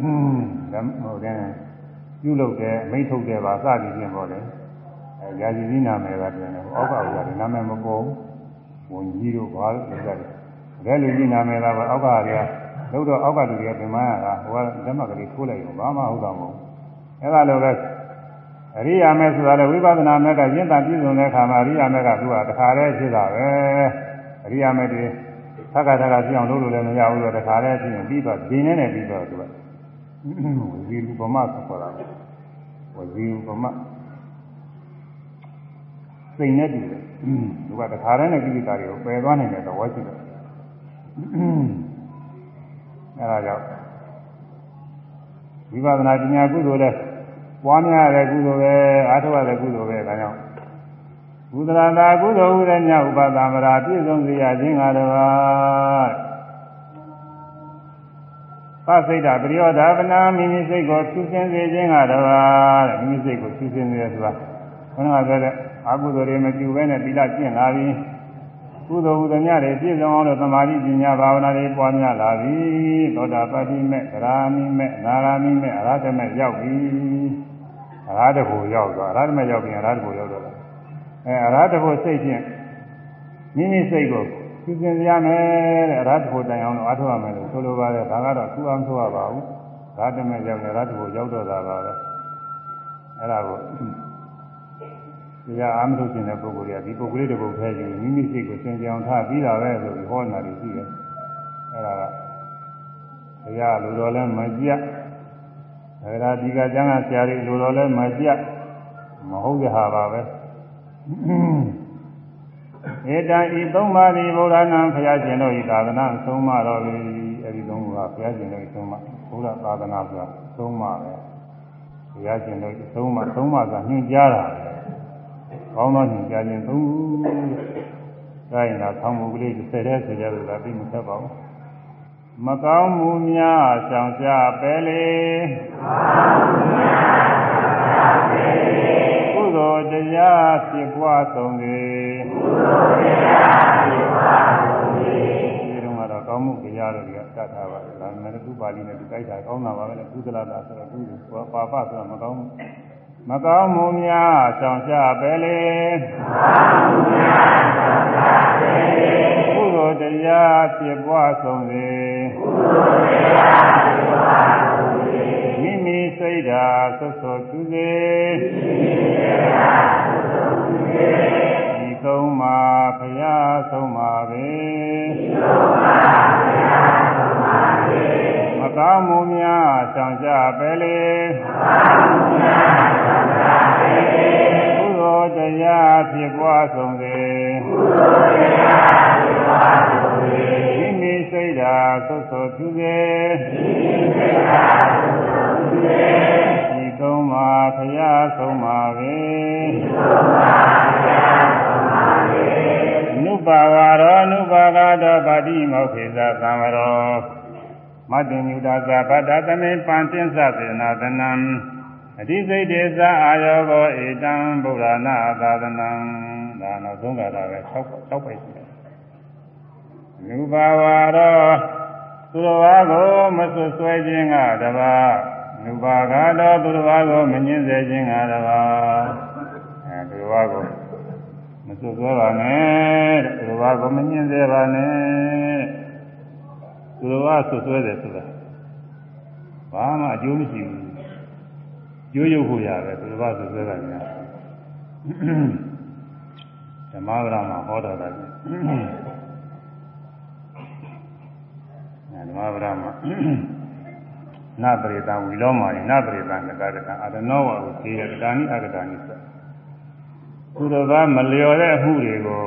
อืมလက်ဟိုတဲ့ပြုလုပ်တယ်မိတ်ထုတ်တယ်ပါစသည်ဖြင့်ပေါ့လေအဲရာကြီးကြီးနာမည်ကတည်းကအောက်ကဥစ္စာတွေနာမည်မပေါ်ဘူးဝန်ကြီးတို့ဘာလို့ဥစ္စာတွေဘယ်လူကြီးနာမည်လားပါအောက်ကတွေကလို့တော့အောက်ကလူတွေကပြင်မရတာဟိုကလက်မကလေးထိုးလိုက်ရောဘာမှဟုတ်တာမဟုတ်အဲဒါလိုပဲ အရိယာမဲဆိုတာလေဝိပဿနာမဲကရင့်တာပြည့်စုံတဲ့အခါမှာအရိယာမဲကသူကတခါတည်းဖြစ်တာပဲအရိယာမဲတွေသက္ကသက္ကပြအောင်လုပ်လို့လည်းမရဘူးတော့တခါတည်းဖြစ်ရင်ပြီးတော့ဒီနဲ့နဲ့ပြီးတော့သူကဝဇီလူပမဆိုခေါ်တာဝဇီလူပမစိတ်နဲ့တူတယ်သူကတခါတည်းနဲ့ကိလေသာတွေကိုပယ်သွားနိုင်တဲ့သဘောရှိတယ်အဲဒါကြောင့်ဝိပဿနာပညာကုသိုလ်လည်း ပွားများတဲ့ကုသိုလ်ပဲအားထုတ်ရတဲ့ကုသိုလ်ပဲဒါကြောင့်ကုသလတာကုသိုလ်ဟုတဲ့ညဥပသမရာပြည့်စုံစေရခြင်းကားတော်ပစိတ်တာပရိယောဓာပနာမိမိစိတ်ကိုသူစင်စေခြင်းကားတော်တဲ့မိမိစိတ်ကိုသူစင်စေရဆိုတာခဏကပြောတဲ့အကုသိုလ်တွေမပြုဘဲနဲ့သီလကျင့်လာပြီးကုသိုလ်ဟုသမျှတွေပြည့်စုံအောင်လို့သမာဓိပညာဘာဝနာတွေပွားများလာပြီသောတာပတိမေသရာမိမေနာဂာမိမေအရဟတမေရောက်ပြီ အရဟတကိုရောက်သွားအရဟတမေရောက်ပြီအရဟတကိုရောက်တော့အဲအရဟတကိုစိတ်ဖြင့်မိမိစိတ်ကိုသူစင်ရမယ်တဲ့အရဟတကိုတိုင်အောင်လို့အားထုတ်ရမယ်လို့ဆိုလိုပါတယ်ဒါကတော့သူအောင်ဆိုရပါဘူးအရဟတမေရောက်တယ်အရဟတကိုရောက်တော့တာပါပဲအဲ့ဒါကိုတရားအားမထုတ်ခြင်းတဲ့ပုဂ္ဂိုလ်တွေကဒီပုဂ္ဂိုလ်လေးတစ်ပုဒ်ထဲယူမိမိစိတ်ကိုသင်ကြအောင်ထားပြီးတာပဲဆိုပြီးဟောနေတာတွေရှိတယ်။အဲဒါကတရားလိုတော်လဲမကြက်။ အဲဒါဒီကကျမ်းကဆရာတွေလိုတော်လဲမကြက်။မဟုတ်တဲ့ဟာပါပဲ။ဧတံဤသုံးပါးသည်ဗုဒ္ဓနာဘုရားရှင်တို့ဤသာသနာသုံးပါတော်ပြီ။အဲဒီသုံးပါးဘုရားရှင်တို့ဤသုံးပါဘုရားသာသနာဆိုတာသုံးပါပဲ။ဘုရားရှင်တို့သုံးပါသုံးပါကညွှန်ကြားတာပဲ။ကောင်းသောညကြခြင်းသုံးခုဒါရင်တော့ဆောင်းမှုကလေး၁၀တဲ့ဆိုကြလို့ဒါသိမသက်ပါဘူး မကောင်းမှုများဆောင်ကြပဲလေကုသိုလ်တရားဖြစ်ပွားဆုံးလေကုသိုလ်တရားဖြစ်ပွားဆုံးလေဒီတော့ကတော့ကောင်းမှုတရားတွေကတတ်ထားပါတယ်ဒါမှလည်းသူပါဠိနဲ့သူတိုက်တာကောင်းတာပါပဲလေကုသလတာဆိုတော့ကုသိုလ်ပါပဆိုတော့မကောင်းဘူးမကောင်းမှုများဆောင်ကြပဲလေကုသိုလ်တရားဖြစ်ပွားဆုံးစေ မိမိစိတ်ဓာတ်ဆွတ်ဆွတ်သူစေဒီကုံမှာဘုရားဆုံးပါပဲဒီကုံမှာဘုရားဆုံးပါပဲမကောင်းမှုများဆောင်ကြပဲလေမကောင်းမှုများဆောင်ကြပဲလေကုသိုလ်တရားဖြစ်ပွားဆုံးစေကုသိုလ်တရားဖြစ်ပွားဆုံးစေ တ်ဓာသုတ်ဆိုသူစေဒီကုန်းမှာဖရာဆုံးပါပဲနုပါဝါရောနုပါကတောဗတိမောခေသသံဝရောမတ္တညုတာသဗ္ဗတသမေပန္တင်သသေနာသနံအတိစိတ်တေသအာယောဘောဧတံဗုဒ္ဓနာသာသနံဒါနောက်ဆုံးကတာပဲ6 6ပိုက်ရှိတယ် နုပါဝါရောသူတော်ဘာကိုမဆွဆွဲခြင်းကတပါနုပါကတောသူတော်ဘာကိုမငင်းစေခြင်းကတပါအဲသူတော်ဘာကိုမစွတ်စွဲပါနဲ့တဲ့သူတော်ဘာကိုမညှင်းစေပါနဲ့သူတော်ဘာစွတ်စွဲတယ်ဆိုတာဘာမှအကျိုးမရှိဘူးကျိုးရုပ်ဖို့ရပဲသူတော်ဘာစွတ်စွဲတာများဓမ္မဗရမှာဟောတာကဓ မ္မဗရမှာနပရိတံဝီလောမာနိနပရိတံကတကတံအတနောဝဟုသေယကတာနိအကတာနိသသူတော်ဘာမလျော်တဲ့အမှုတွေကို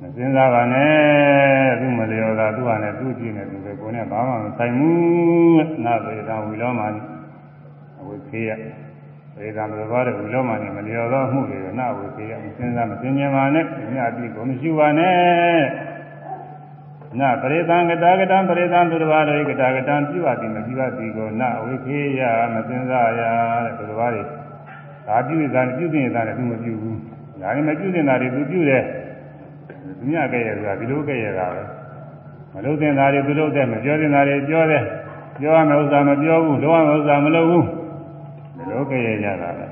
မစင်စားပါနဲ့သူမလျော်တာသူ့ဟာနဲ့သူ့ကြည့်နေသူပဲကိုယ်နဲ့ဘာမှမဆိုင်ဘူးနာပရိတံဝီလောမာနိအဝိခေယပရိတံဘယ်ဘာတဲ့ဝီလောမာနိမလျော်သောအမှုတွေကိုနာဝိခေယမစင်စားမစင်ကြပါနဲ့မြတ်ပြီကိုမရှိပါနဲ့ နာပရိသံကတာကတံပရိသံသူတော်ဘာတွေကတာကတံပြုပါသည်မပြုပါသည်ကိုနာဝိခေယမစင်စားရတဲ့သူတော်ဘာတွေဒါပြုရတာပြုတင်ရတာလည်းသူမပြုဘူးဒါနဲ့မပြုတင်တာတွေသူပြုတယ်သူမြကဲ့ရဆိုတာဒီလိုကဲ့ရတာပဲမလုပ်တင်တာတွေသူလုပ်တယ်မပြောတင်တာတွေပြောတယ်ပြောရမယ့်ဥစ္စာမပြောဘူးလုပ်ရမယ့်ဥစ္စာမလုပ်ဘူးဒီလိုကဲ့ရကြတာပဲ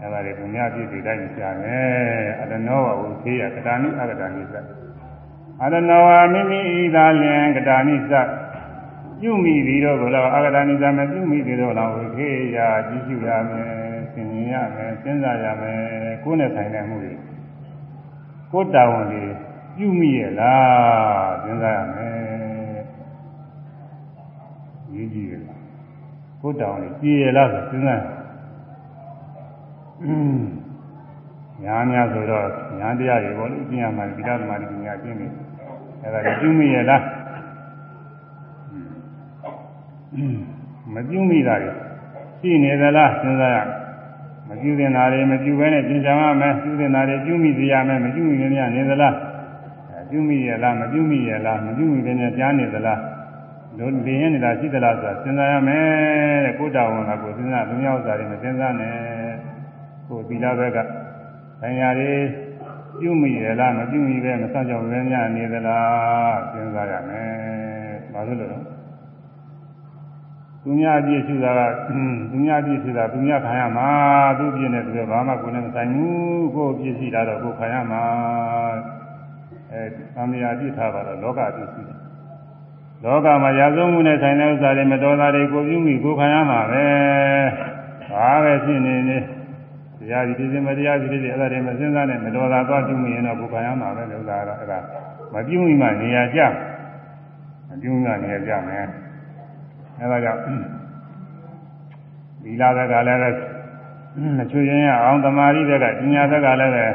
အဲ့ဒါတွေသူများပြည့်စုံတိုင်းရှာမယ်အတနောဝဝုခေယကတာနိအကတာနိသ အတနောဝမိမိဤသာလျင်ကတာနိသပြုမိပြီးတော့ဘုလားအကတာနိသမပြုမိပြီးတော့လားဝိခေယကြည့်ရှုရမယ်ဆင်ញင်ရမယ်စဉ်းစားရမယ်ကိုယ်နဲ့ဆိုင်တဲ့မှုတွေကိုယ်တာဝန်တွေပြုမိရဲ့လားစဉ်းစားရမယ်ရေးကြည့်ရလားကိုယ်တာဝန်တွေကြည်ရလားဆိုစဉ်းစားညာများဆိုတော့ညာတရားတွေပေါ့လေအကျင့်ရမှာဒီလားသမာဓိပညာအကျင့်တွေ အဲဒါပြုမိရဲ့လားမပြုမိတာတွေရှိနေသလားစဉ်းစားရမပြုသင်တာတွေမပြုဘဲနဲ့ပြင်ချင်ရမယ်ပြုသင်တာတွေပြုမိစေရမယ်မပြုမိနေနေသလားပြုမိရလားမပြုမိရလားမပြုမိဘဲနဲ့ကြားနေသလားတို့လင်းရနေတာရှိသလားဆိုတာစဉ်းစားရမယ်တဲ့ကိုယ်တော်ဝန်ကကိုစဉ်းစားသူများဥစ္စာတွေမစဉ်းစားနဲ့ကိုသီလဘက်ကဆိုင်ရာတွေ ပြုမိရလားမပြုမိပဲမစောင့်ကြောက်ပဲများနေသလားစဉ်းစားရမယ်ဘာလို့လဲသူများပြည့်စုတာကသူများပြည့်စုတာသူများခံရမှာသူပြည့်နေတယ်ဘာမှကိုယ်နဲ့မဆိုင်ဘူးကိုယ်ပြည့်စုတာတော့ကိုယ်ခံရမှာအဲသံဃာပြည့်ထားပါတော့လောကပြည့်စုတယ်လောကမှာရာဇဝမှုနဲ့ဆိုင်တဲ့ဥစ္စာတွေမတော်တာတွေကိုပြုမိကိုယ်ခံရမှာပဲဘာပဲဖြစ်နေနေ တရားဒီဒီမတရားဒီဒီအဲ့ဒါတွေမစဉ်းစားနဲ့မတော်တာသွားပြုမိရင်တော့ကိုယ်ခံရမှာပဲလို့သာတော့အဲ့ဒါမပြုမိမှနေရာကျမပြုမိမှနေရာကျမယ်အဲဒါကြောင့်ဒီလာဘက်ကလည်းပဲမချွေရင်ရအောင်တမာရီဘက်ကပညာဘက်ကလည်းပဲ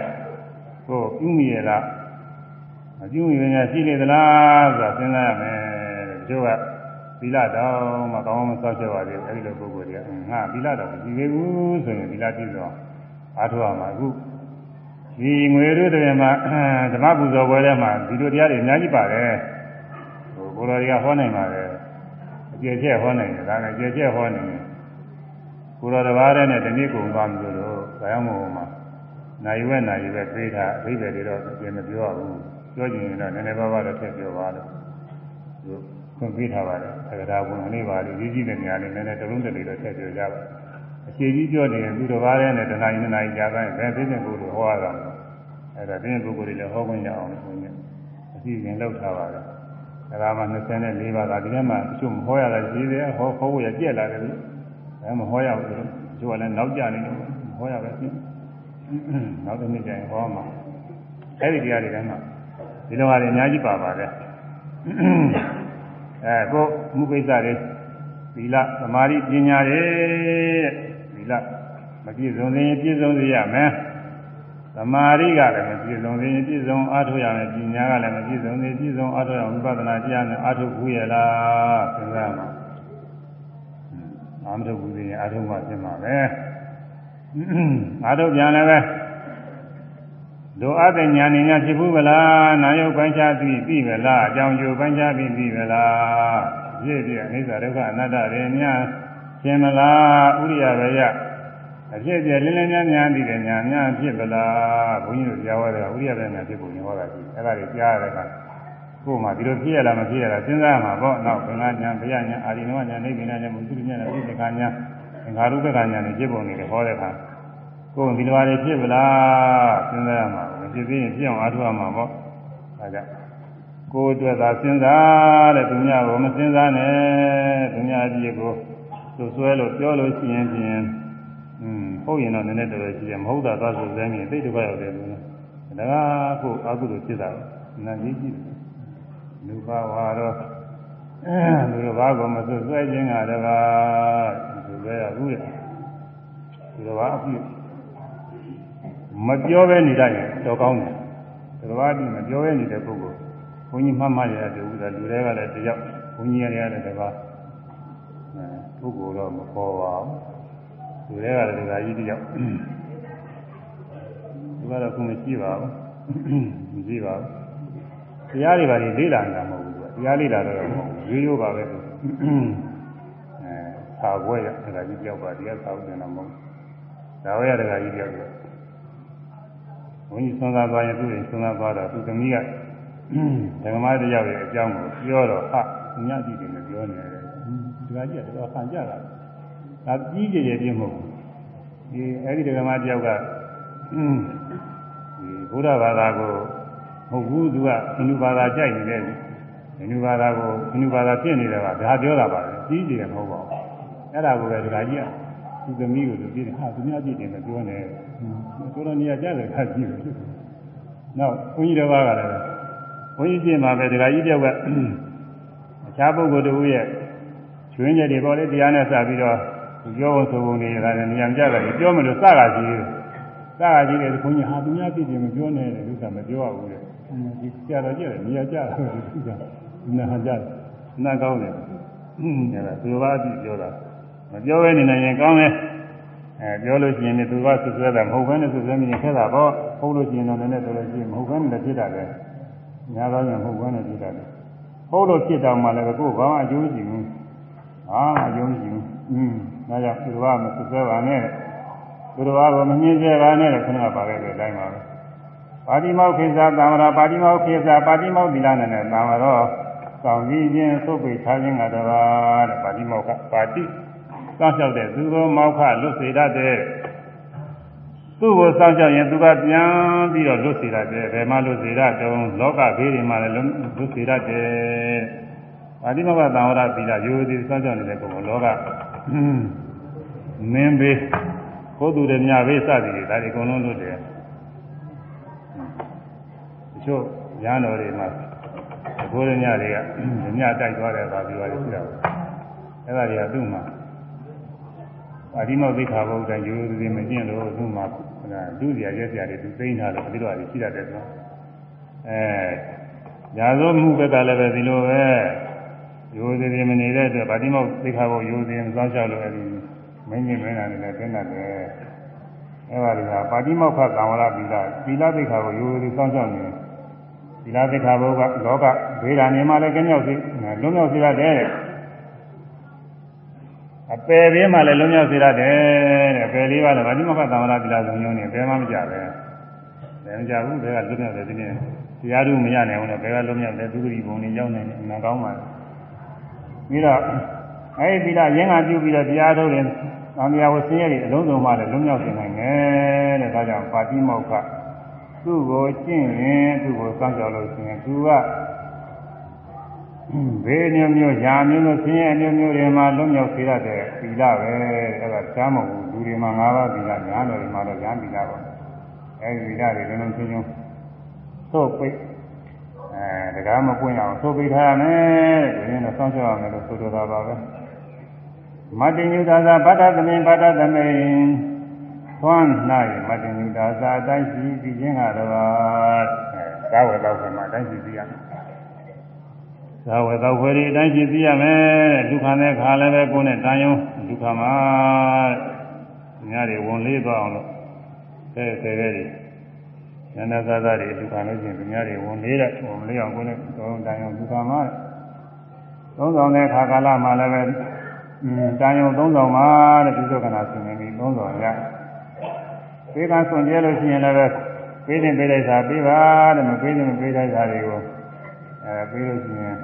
ကိုပြုမိရလားမပြုမိရင်ရှိနေသလားဆိုတာစဉ်းစားရမယ်တဲ့ဒီလိုကသီလတော်မှကောင်းမဆောက်ချက်ပါသေးဘူးအဲဒီလိုပုဂ္ဂိုလ်တွေကငါသီလတော်မရှိသေးဘူးဆိုရင်သီလပြည့်စုံ အားထုတ်ရမှာအခုဒီငွေတို့တွေမှာဓမ္မပူဇော်ပွဲထဲမှာဒီလိုတရားတွေအများကြီးပါတယ်ဟိုဘုရားတွေကဟောနိုင်ပါတယ်ကျယ်ကျက်ဟောနိုင်တယ်ဒါနဲ့ကျယ်ကျက်ဟောနေတယ်ကိုယ်တော်တစ်ပါးတည်းနဲ့ဒီနေ့ကုန်သွားပြီလို့ဒါကြောင့်မို့မှာနိုင်ဝဲနိုင်ဝဲပြေးတာအဘိဓမ္မာတွေတော့ပြင်မပြောရဘူးပြောကြည့်ရင်တော့နည်းနည်းပါးပါးတော့ထည့်ပြောပါလို့သူခွင့်ပေးထားပါတယ်သက္ကရာဘုံလေးပါလို့ကြီးကြီးတဲ့နေရာလေးနည်းနည်းတလုံးတလေးတော့ထည့်ပြောကြပါ အရှိကြီးပြောနေရင်သူတစ်ပါးတည်းနဲ့တဏှာကြီးနှစ်နာရီကြာတိုင်းဘယ်သိတဲ့ပုဂ္ဂိုလ်ဟောရတာလဲအဲ့ဒါသိတဲ့ပုဂ္ဂိုလ်တွေလည်းဟောခွင့်ရအောင်လို့ဘုရားအစီအစဉ်လုပ်ထားပါတယ်ဒါကမှ24ပါးကဒီထဲမှာတချို့မဟောရတာရှိသေးတယ်ဟောဟောဖို့ရကြက်လာတယ်လို့အဲမဟောရဘူးလို့သူကလည်းနောက်ကျနေတယ်မဟောရပဲဖြစ်နောက်တစ်နေ့ကျရင်ဟောမှာအဲဒီတရားတွေထဲမှာဒီလိုဟာတွေအများကြီးပါပါတယ်အဲကိုမှုကိစ္စတွေသီလသမာဓိပညာတွေသီ လမပြည့်စုံရင်ပြည့်စုံစေရမယ်သမာဓိကလည်းမပြည့်စုံရင်ပြည့်စုံအားထုတ်ရမယ်ပညာကလည်းမပြည့်စုံရင်ပြည့်စုံအားထုတ်ရဝိပဿနာတရားနဲ့အားထုတ်ဘူးရလားစဉ်းစားမှာအာမထုတ်ဘူးရင်အားထုတ်မှပြင်မှာပဲအားထုတ်ပြန်လည်းပဲဒုအပ်တဲ့ဉာဏ်ဉာဏ်ဖြစ်ဘူးဗလားနာယုတ်ပိုင်းခြားသိပြီဗလားအကြောင်းကျိုးပိုင်းခြားပြီးပြီဗလားပြည့်ပြည့်အနိစ္စဒုက္ခအနတ္တတွေများ ရှင်းမလားဥရိယပဲရအဖြစ်ပြလင်းလင်းများများသိတယ်ညာများဖြစ်ဗလားဘုန်းကြီးတို့ကြားရတဲ့ဥရိယပဲများဖြစ်ပုံရောတာကြီးအဲ့ဒါတွေကြားရတဲ့အခါကိုယ်မှဒီလိုဖြစ်ရလားမဖြစ်ရလားစဉ်းစားမှာပေါ့နောက်ဘင်္ဂညာဘယညာအာရိနဝညာနိဗ္ဗာန်ညာမုသုညာနဲ့ဥပ္ပခာညာသင်္ခါရုပ္ပခာညာနဲ့ဖြစ်ပုံတွေဟောတဲ့အခါကိုယ်ဒီလိုပါလေဖြစ်ဗလားစဉ်းစားရမှာမဖြစ်သေးရင်ဖြစ်အောင်အားထုတ်ရမှာပေါ့ဒါကြောင့်ကိုယ်အတွက်သာစဉ်းစားတဲ့သူများကိုမစဉ်းစားနဲ့သူများအကြီးကို သူဆွဲလို့ပြောလို့ရှိရင်ဖြင့်อืมဟုတ်ရင်တော့နည်းနည်းတော်တော်ရှိတယ်မဟုတ်တာသွားဆိုစမ်းရင်သိဒုက္ခရောက်တယ်လို့ဒါကကိုအကုသိုလ်ဖြစ်တာနာကြီးကြည့်တယ်လူပါဝါတော့လူတော်ဘာကိုမဆွဆွဲခြင်းကတကားသူပဲရဘူးလေလူတော်ဘာအပြည့်မပြောဘဲနေတတ်ရင်တော့ကောင်းတယ်လူတော်ဘာအပြည့်မပြောဘဲနေတဲ့ပုဂ္ဂိုလ်ဘုန်းကြီးမှတ်မှရတယ်တူတာလူတွေကလည်းတယောက်ဘုန်းကြီးရတယ်လည်းတပါး ပုဂ္ဂိုလ်တော့မပေါ်ပါဘူးလူတွေကလည်းဒီကကြီးတယောက်သူကတော့ခုမရှိပါဘူးမရှိပါဘူးတရားတွေပါလေလေ့လာနေတာမဟုတ်ဘူးသူတရားလေ့လာတော့မဟုတ်ဘူးရိုးရိုးပါပဲသူအဲသာဘွဲရတကကြီးတယောက်ပါတရားသာဥဒ္ဒနာမဟုတ်ဒါဝရတကကြီးတယောက်ဘုန်းကြီးဆွမ်းသာသွားရင်သူ့ရင်ဆွမ်းသာသွားတော့သူသမီးကဓမ္မတယောက်ရဲ့အကြောင်းကိုပြောတော့ဟာညကြည့်တယ်မပြောနဲ့ ဒီကကြီးကတော့ခံကြတာဒါကြီးကြည်ကြည်ပြင်းမဟုတ်ဘူးဒီအဲ့ဒီဓမ္မတယောက်ကဒီဘုရားဘာသာကိုမဟုတ်ဘူးသူကဟိန္ဒူဘာသာကြိုက်နေတယ်ဟိန္ဒူဘာသာကိုဟိန္ဒူဘာသာဖြစ်နေတယ်ကဒါပြောတာပါပဲကြီးကြည်တယ်မဟုတ်ပါဘူးအဲ့ဒါကိုပဲဒီကကြီးကသူသမီးကိုသူပြတယ်ဟာသူများကြည့်တယ်မပြောနဲ့ဆိုတော့နေရာကြတယ်ခါကြည့်တယ်နောက်ဘုန်းကြီးတစ်ပါးကလည်းဘုန်းကြီးပြင်မှာပဲဒကာကြီးတယောက်ကအခြားပုဂ္ဂိုလ်တို့ရဲ့ ချွင်းချက်တွေပေါ်လေတရားနဲ့စပြီးတော့ပြောဖို့ဆိုပုံတွေကလည်းနေရာကြတယ်ပြောမလို့စကားကြီးတယ်စကားကြီးတယ်ဘုန်းကြီးဟာသူများပြည့်တယ်မပြောနဲ့တဲ့ဥစ္စာမပြောရဘူးတဲ့ဒီကြတော့ကြတယ်နေရာကြတယ်ဥစ္စာနာဟာကြတယ်နာကောင်းတယ်အဲ့ဒါသူဘာအပြည့်ပြောတာမပြောဘဲနေနိုင်ရင်ကောင်းတယ်အဲပြောလို့ရှိရင်လည်းသူကဆွဆွဲတာမဟုတ်ဘဲနဲ့ဆွဆွဲမြင်ခဲ့တာပေါ့ဟုတ်လို့ရှိရင်တော့လည်းတော်တော်ရှိမဟုတ်ဘဲနဲ့ဖြစ်တာပဲညာသောကြောင့်မဟုတ်ဘဲနဲ့ဖြစ်တာလေဟုတ်လို့ဖြစ်တော့မှလည်းကိုယ်ဘာမှအကျိုးရှိဘူး ဟာအကျိုးရှိဘူးอืมဒါကြောင့်သူကမဆွဆွဲပါနဲ့သူတော်ဘာကိုမမြင်ကြပါနဲ့ခဏပါခဲ့တဲ့အတိုင်းပါပဲပါတိမောခိသာသံဝရပါတိမောခိသာပါတိမောသီလနဲ့သံဝရောဆောင်ကြည့်ခြင်းသုတ်ပိထားခြင်းကတပါးတဲ့ပါတိမောခပါတိစောင့်ရှောက်တဲ့သူကိုမောခလွတ်စေတတ်တဲ့သူ့ကိုစောင့်ရှောက်ရင်သူကပြန်ပြီးတော့လွတ်စေတတ်တယ်ဘယ်မှလွတ်စေတတ်တုံးလောကဘေးတွေမှာလည်းလွတ်စေတတ်တယ် ပါတိမောခသံဝရသီလရိုးသေးစောင့်ရှောက်နေတဲ့ပုဂ္ဂိုလ်လောကမင်းဘေးကိုယ်သူတွေမြဘေးစသည်တွေဒါတွေအကုန်လုံးလွတ်တယ်တချို့ရဟန်းတော်တွေမှာဘိုးရညတွေကညတိုက်သွားတယ်ပါပြီးပါလိမ့်ရှိတာအဲ့ဒါတွေကသူ့မှာပါတိမောသိခါဘုရားရိုးရိုးသေးမကျင့်လို့သူ့မှာဒုစရာရက်စရာတွေသူသိမ်းထားလို့အဲဒီလိုအရရှိတတ်တယ်ဆိုအဲညာသောမှုဘက်ကလည်းပဲဒီလိုပဲ ရိုးသေးသေးမနေတဲ့အတွက်ပါတိမောသိခါဘုရိုးသေးမစောင့်ရှောက်လို့အဲဒီမင်းကြီးမင်းသားတွေလည်းသိနေတယ်အဲပါဒီကပါတိမောခကံဝရပိလာပိလာသိခါဘုရိုးသေးစောင့်ရှောက်နေပိလာသိခါဘုကလောကဘေးဓာနေမှာလည်းကင်းမြောက်စေလွတ်မြောက်စေရတယ်အပယ်ဘေးမှာလည်းလုံးမြောက်စေရတယ်တဲ့ပယ်လေးပါးလည်းဗာတိမခသံဝရတိလာဆုံးယုံနေဘယ်မှမကြပဲဘယ်မကြဘူးဘယ်ကလွတ်မြောက်တယ်ဒီနေ့တရားတို့မရနိုင်ဘူးလေဘယ်ကလွတ်မြောက်တယ်သူဂတိဘုံနဲ့ရောက်နေတယ်အမှန်ကောင်းပါလေ ပြီးတော့အဲဒီတိလာရင်းကပြုပြီးတော့တရားထုတ်ရင်သံဃာဝဆင်းရဲတွေအလုံးစုံမှလည်းလုံးမြောက်စေနိုင်တယ်တဲ့ဒါကြောင့်ပါတိမောက္ခသူ့ကိုကျင့်ရင်သူ့ကိုစောင့်ကြောက်လို့ရှိရင်သူကဘေးမျိုးမျိုးညာမျိုးမျိုးဆင်းရဲမျိုးမျိုးတွေမှာလွတ်မြောက်စေရတဲ့သီလပဲအဲ့ဒါချမ်းမဟုတ်ဘူးလူတွေမှာ၅ပါးသီလညာတော်တွေမှာတော့ညာသီလပါအဲဒီသီလတွေလုံးလုံးချင်းချင်းသို့ပိတ်အဲ တကားမပွင့်အောင်သို့ပိတ်ထားရမယ်တဲ့ဒီနေ့တော့စောင့်ရှောက်ရမယ်လို့ဆိုလိုတာပါပဲမတ္တိညုတာသာပတ္တသမိန်ပတ္တသမိန်သွမ်း၌မတ္တိညုတာသာအတိုင်းရှိပြီးခြင်းကတော့သာဝေတော့ဘယ်မှာအတိုင်းရှိပြီးရမယ်သာဝေတော့ဘယ်ဒီအတိုင်းရှိပြီးရမယ်ဒုက္ခနဲ့ခါလည်းပဲကိုယ်နဲ့တန်ယုံဒုက္ခမှာညတွေဝင်လေးသွားအောင်လို့အဲဆယ်တဲ့တွေ နန္ဒသာသာတွေဒုက္ခလို့ရှိရင်ညတွေဝင်လေးတဲ့ဝင်လေးအောင်ကိုယ်နဲ့တော့တန်ယုံဒုက္ခမှာသုံးဆောင်တဲ့ခါကာလမှာလည်းပဲတန်ယုံသုံးဆောင်မှာတဲ့ဒီသုခနာဆင်နေပြီသုံးဆောင်ရပေးကဆွန်ကျဲလို့ရှိရင်လည်းပဲပေးတင်ပေးလိုက်တာပေးပါတဲ့မပေးတင်မပေးလိုက်တာတွေကိုအဲပေးလို့ရှိရင်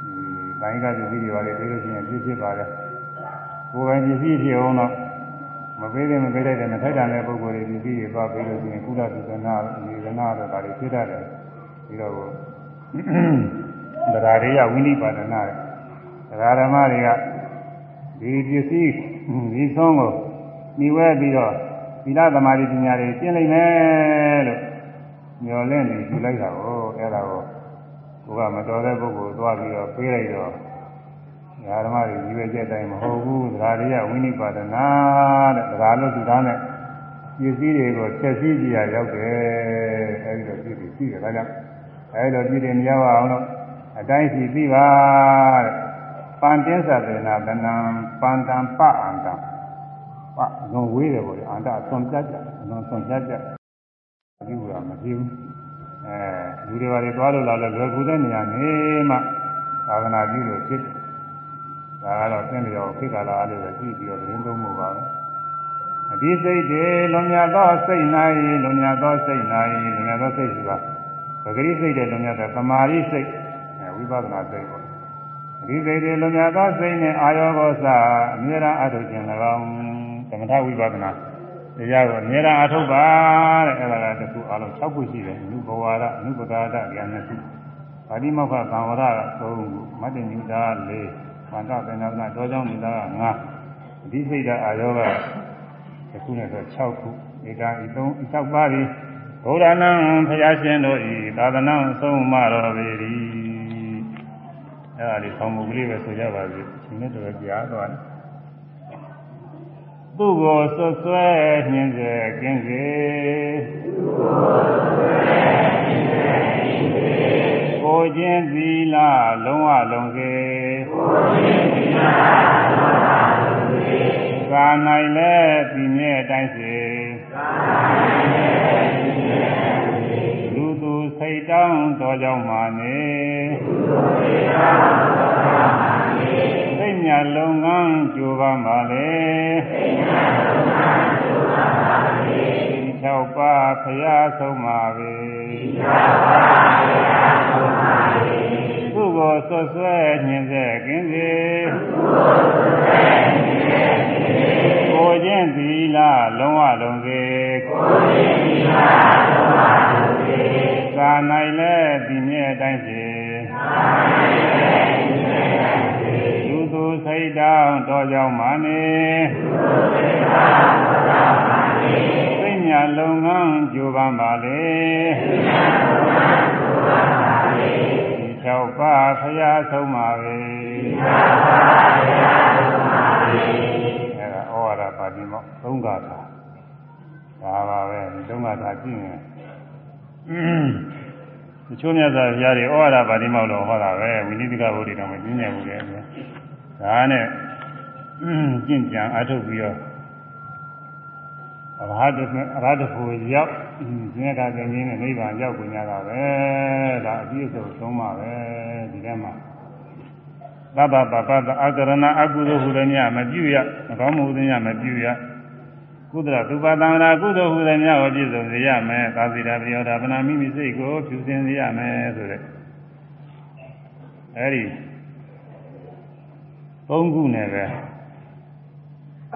ဒီဘိုင်းကပစ္စည်းတွေပါလေပေးလို့ရှိရင်ပြည့်ဖြစ်ပါလေကိုယ်ပိုင်ပစ္စည်းဖြစ်အောင်တော့ မပေးတင်မပေးလိုက်တဲ့မထိုက်တန်တဲ့ပုဂ္ဂိုလ်တွေပစ္စည်းတွေသွားပေးလို့ရှိရင်ကုလသုသနာဒီကနာတော့ဒါတွေဖြစ်တတ်တယ်ပြီးတော့တရားရိယဝိနိပါဒနာတဲ့တရားဓမ္မတွေကဒီပစ္စည်းဒီဆုံးကိုမြှဝဲပြီးတော့သီလသမာဓိပညာတွေကျင့်လိုက်မယ်လို့မျှော်လင့်နေယူလိုက်တာကိုအဲ့ဒါကိုကိုကမတော်တဲ့ပုဂ္ဂိုလ်သွားပြီးတော့ပေးလိုက်တော့ ဓမ္မတွေယူရတဲ့အတိုင်းမဟုတ်ဘူးတရားရိယဝိနိပါဒနာတဲ့တရားလို့သူသားနဲ့ပစ္စည်းတွေကိုဆက်စည်းကြည့်ရရောက်တယ်အဲဒီတော့ပြည့်ပြီးရှိတယ်ဒါကြောင့်အဲဒီတော့ပြည့်တယ်မရအောင်လို့အတိုင်းစီသိပါတဲ့ပန်တင်းသတေနာတနံပန္တံပအန္တံပလွန်ဝေးတယ်ပေါ့လေအန္တအစွန်ပြတ်ကြအလွန်စွန်ပြတ်ကြဒီလိုကမဖြစ်ဘူးအဲလူတွေဘာတွေသွားလို့လာလဲလွယ်ကူတဲ့နေရာနေမှသာသနာပြုလို့ဖြစ် ဒါကတော့သင်လျော်ခေတ်ကာလအားလေးပဲကြည့်ပြီးတော့သတင်းသုံးမှုပါပဲအဒီစိတ်တွေလွန်မြတ်သောစိတ်၌လွန်မြတ်သောစိတ်၌လွန်မြတ်သောစိတ်ဆိုတာပဂရိစိတ်တဲ့လွန်မြတ်တဲ့သမာဓိစိတ်ဝိပဿနာစိတ်ပေါ့ဒီစိတ်တွေလွန်မြတ်သောစိတ်နဲ့အာယောဂောစအမြဲတမ်းအထုတ်ခြင်း၎င်းသမထဝိပဿနာတရားကိုအမြဲတမ်းအထုတ်ပါတဲ့အဲ့ဒါကတခုအလုံး6ခုရှိတယ်အနုဘဝရအနုပဒါဒဉာဏ်နဲ့ခုပါဠိမောက္ခသံဝရက3ခုမတ္တညုတာ4 မန္တသင်္နာနာတောကြောင့်နေတာက5ဒီစိတ်ဓာတ်အာယောဂတခုနဲ့ဆို6ခုဒီကံဤ3ဤ6ပါးသည်ဘုရားနံဖျားရှင်တို့ဤသာသနာအဆုံးမတော်ပေ၏အဲ့ဒါလေးဆောင်းမှုကလေးပဲဆိုကြပါစို့ရှင်နဲ့တော်ကြားသွားတယ်သူ့ကိုဆွဆွဲနှင်းစေကင်းစေကိုချင်းသီလလုံးဝလုံးစေကိုချင်း သီလလုံးဝလုံးစေကာနိုင်လဲပြင်းရဲ့အတိုင်းစေကာနိုင်လဲပြင်းရဲ့အတိုင်းစေလူသူစိတ်တောင်းတော်ကြောင့်မာနေလူသူစိတ်တောင်းတော်ကြောင့်မာနေစိတ်ညာလုံငန်းကြိုးပမ်းပါလေစိတ်ညာလုံငန်းကြိုးပမ်းပါလေဒီ၆ပါးဖရာဆုံးပါပဲဒီ၆ပါးဖရာဆုံးပါပဲသူ့ ကိုဆွဆွဲညင်စေကင်းစေသူ့ကိုဆွဆွဲညင်စေကင်းစေကိုချင်းသီလလုံးဝလုံးစေကိုချင်းသီလလုံးဝလုံးစေသာနိုင်လဲဒီမြဲတိုင်းစေသာနိုင်လဲဒီမြဲတိုင်းစေလူသူစိတ်တောင်းတော်ကြောင့်မာနေလူသူစိတ်တောင်းတော်ကြောင့်မာနေသိညာလုံငန်းကြိုးပမ်းပါလေသိညာလုံငန်းကြိုးပမ်းပါလေဒီ ၆ပါးဖရာဆုံးပါပဲဒီ၆ပါးဖရာဆုံးပါပဲအဲဒါဩဝါဒပါဠိမောသုံးဂါထာဒါပါပဲဒီသုံးဂါထာကြည့်ရင်တချို့မြတ်စွာဘုရားတွေဩဝါဒပါဠိမောလို့ဟောတာပဲဝိနည်းတိကဘုရားတော်မှာပြင်းနေဘူးလေဒါနဲ့ကျင့်ကြံအထုတ်ပြီးတော့ ရဟတရဟတဖို့ရောက်ကျင့်တာကျင့်ရင်းနဲ့နိဗ္ဗာန်ရောက်ကြတာပဲဒါအပြည့်အစုံဆုံးပါပဲဒီထဲမှာသဗ္ဗပပတအကရဏအကုသိုလ်ဟူသည်များမပြုရမကောင်းမှုသည်များမပြုရကုသလသုပသံဃာကုသိုလ်ဟူသည်များကိုပြည့်စုံစေရမယ်သာသီတာပရိယောဒဗနာမိမိစိတ်ကိုဖြူစင်စေရမယ်ဆိုတဲ့အဲဒီသုံးခုနဲ့ပဲ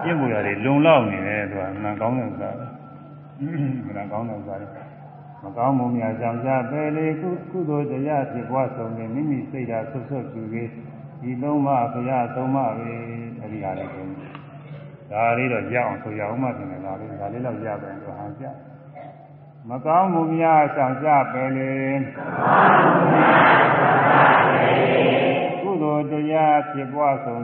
ပြည့်မှုရတယ်လုံလောက်နေတယ်သူကမှန်ကောင်းတဲ့ဥစ္စာပဲမှန်ကောင်းတဲ့ဥစ္စာလေမကောင်းမှုများကြောင့်ကြပဲလေကုကုသိုလ်တရားဖြစ်ပွားဆုံးနေမိမိစိတ်ဓာတ်ဆွတ်ဆွတ်ကြည့်ပြီးဒီသုံးပါးဘုရားသုံးပါးပဲအဲဒီဟာလေးကိုဒါလေးတော့ရအောင်ဆိုရအောင်မှတင်တယ်ဒါလေးဒါလေးတော့ရပဲဆိုဟန်ကြမကောင်းမှုများဆောင်ကြပဲလေကုသိုလ်တရားဖြစ်ပွားဆုံး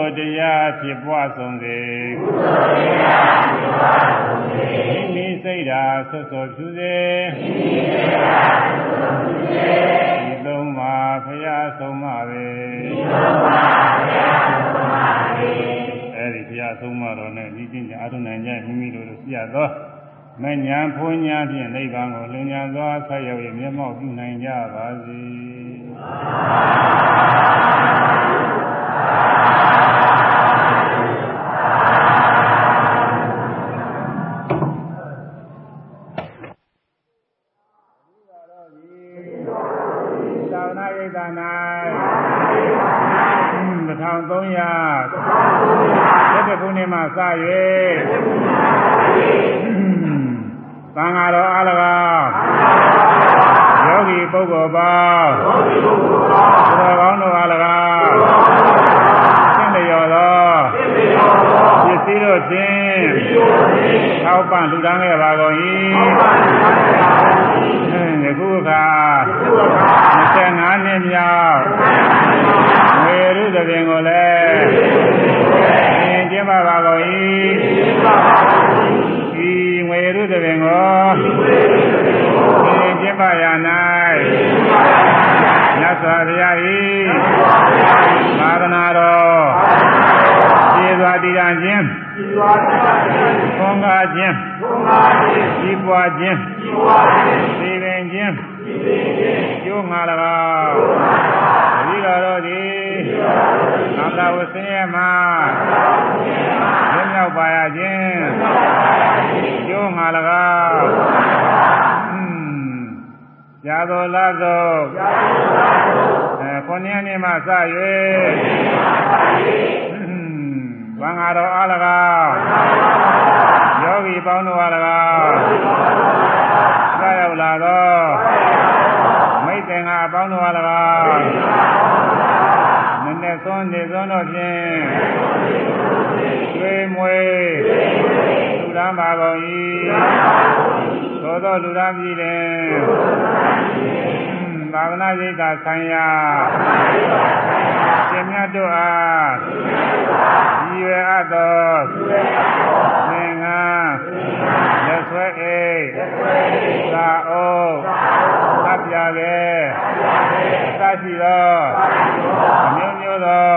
ကုသိုလ်တရားဖြစ်ပွားဆုံးစေမိမိစိတ်ဓာတ်ဆွတ်ဆွတ်ဖြူစေဒီသုံးပါဘုရားဆုံးပါပဲအဲဒီဘုရားဆုံးမတော်နဲ့ဤချင်းအာထုံနိုင်ကြမိမိတို့လိုပြရသောမညာဖွညာဖြင့်နိဗ္ဗာန်ကိုလင်းညာသောဆက်ရောက်ရမျက်မှောက်ပြုနိုင်ကြပါစေ သာဝနာယိတ်တာ၌1300သက် တခုနှစ်မှစ၍သံဃာတော်အား၎င်းယောဂီပုဂ္ဂိုလ်ပေါင်းသူတော်ကောင်းတို့အား၎င်းသင်လျော်သောပစ္စည်းတို့ဖြင့်ထောက်ပံ့လူတန်းခဲ့ပါကုန်၏ယခုအခါ25နှစ်မြောက်ဝေရုသဘင်ကိုလည်းသင်ကျင်းပါပါကုန်၏ဒီငွေရုသဘင်ကိုသင်ကျင်းပါ ရ၌မြတ်စွာဘုရား၏သာသနာတော်ကျေစွာတည်ရန်ခြင်းဘုံကားခြင်းဤပွားခြင်းသိပင်ခြင်းကျိုးငါ၎င်းတတိတော်တို့သည်သံဃာဝဆင်းရဲမှာရမြောက်ပါရခြင်းကျိုးငါ၎င်းอืม ကြာတော်လာသောအဲခုနှစ်နှစ်မှစ၍ဘင်္ဂါတော်အား၎င်းယောဂီပေါင်းတို့အား၎င်းဆက်ရောက်လာသောမိတ်သင်္ဃာပေါင်းတို့အား၎င်းနည်းနည်းသွန်းနေသွန်းတို့ဖြင့်ကျွေးမွေးလူရန်ပါကုန်၏ သို့သောလူရန်ပြည်လင်သာသနာ့ရိပ်သာဆိုင်ရာရှင်မြတ်တို့အားရည်ရွယ်အပ်သောသင်္ကန်းလက်ဆွဲအိတ်သာအုပ်သတ်ပြခဲ့သတ်ရှိသောအမျိုးမျိုးသော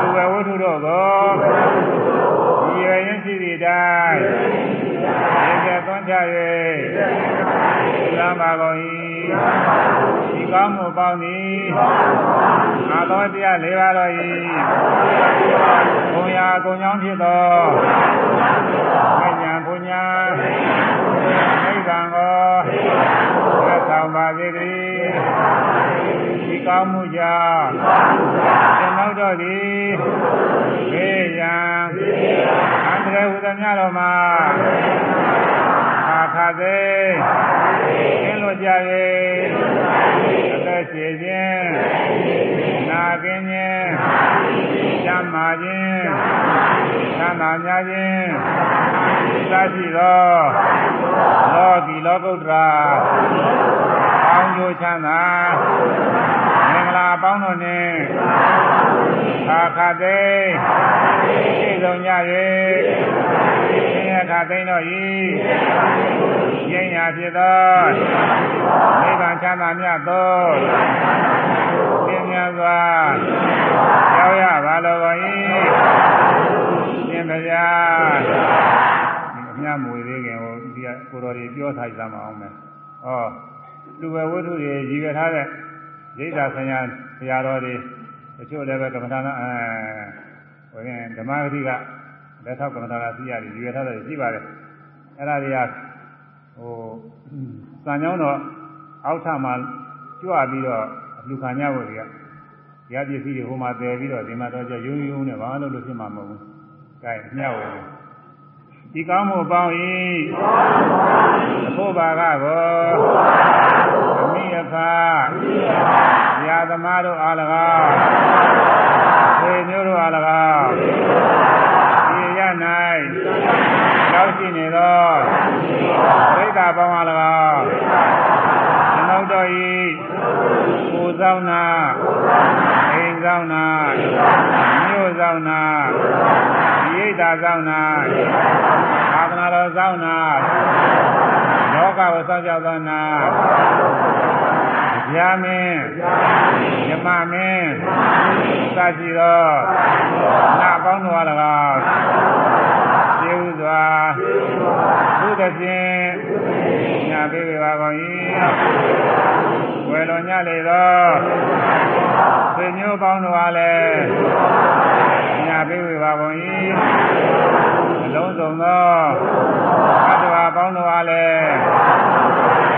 သူဝေဝတ္ထုတို့ကိုရည်ရွယ်ရင်းရှိသည့်တိုင်ဒီ ကဲသွန်းချ၍သံပါကုန်၏ဒီကောင်းမှုပေါင်းသည်ငါတော်တရား၄ပါးတော်၏ဘုံရာကုံကြောင်းဖြစ်သောမဉ္ဇဉ်ဘုညာနိဗ္ဗာန်ကိုသက်ဆောင်ပါစေတည်းဒီကောင်းမှုကြောင့်ကျွန်တော်တို့သည်ဘေးရန်အန္တရာယ်ဟူသည်များတော်မှာ အခါသေးကျင်းလို့ကြ၍အသက်ရှည်ခြင်းနာကင်းခြင်းကျမ်းမာခြင်းသံသာများခြင်းသာရှိသောလောကီလောကုတ္တရာအောင်းကျိုးချမ်းသာမင်္ဂလာပေါင်းတို့နှင့်အခါသေးပြည့်စုံကြ၍ အခါသိမ့်တော့ဤရင်းညာဖြစ်သောနိဗ္ဗာန်ချမ်းသာမြတ်သောသင်များစွာရောက်ရပါလိုပါ၏ရှင်ဘုရားအမြတ်မွေသေးခင်ဟိုဒီကိုတော်တွေပြောထားကြမှာအောင်မယ်ဩလူပဲဝိထုတွေရည်ရွယ်ထားတဲ့ဒိဋ္ဌာဆရာဆရာတော်တွေတချို့လည်းပဲကမ္မထာနာအဲဟိုရင်ဓမ္မဂတိက လက်ထောက်ကမ္မထာကသိရတယ်ရွေထားတယ်ရှိပါတယ်အဲ့ဒါတွေကဟိုစံကြောင်းတော့အောက်ထမှာကြွပြီးတော့လူခံကြဖို့တွေကရပစ္စည်းတွေဟိုမှာတည်ပြီးတော့ဒီမှာတော့ကျရုံရုံနဲ့ဘာလို့လို့ဖြစ်မှာမဟုတ်ဘူး။ကဲမျှဝေဒီကောင်းမှုပေါင်း၏အဖို့ဘာကကိုအမိယခဘုရားသမားတို့အား၎င်းဆွေမျိုးတို့အား၎င်းဒီ ရ၌ရောက်ရှိနေသောသိက္ခာပေါင်းအား၎င်းကျွန်ုပ်တို့၏ကိုယ်ဆောင်နာအိမ်ဆောင်နာမြို့ဆောင်နာရိတ်တာဆောင်နာသာသနာတော်ဆောင်နာလောကကိုစောင့်ကြောက်သောနာ ဗျာမင်းမြမမင်းစကြည်သောနာပေါင်းတော်၎င်းကျေဥစွာဘုဒ္ဓဖြင့်ညာပေးပေပါကုန်၏ဝယ်တော်ညလေသောဆွေမျိုးပေါင်းတော်အားလည်းညာပေးပေပါကုန်၏အ လုံးစုံသောသတ္တဝါပေါင်းတို့အားလည်း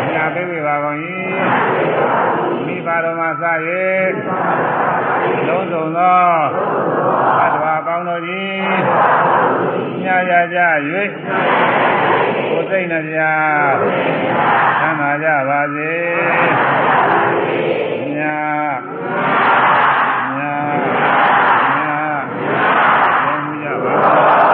မြတ်ပေးဝေပါကုန်၏မိဘတော်မှာစ၍လုံးစုံသောသတ္တဝါပေါင်းတို့သည်မြတ်ရကြ၍ကိုယ်စိတ်နှပြသမ်းသာကြပါစေမြတ်မြတ် Bye.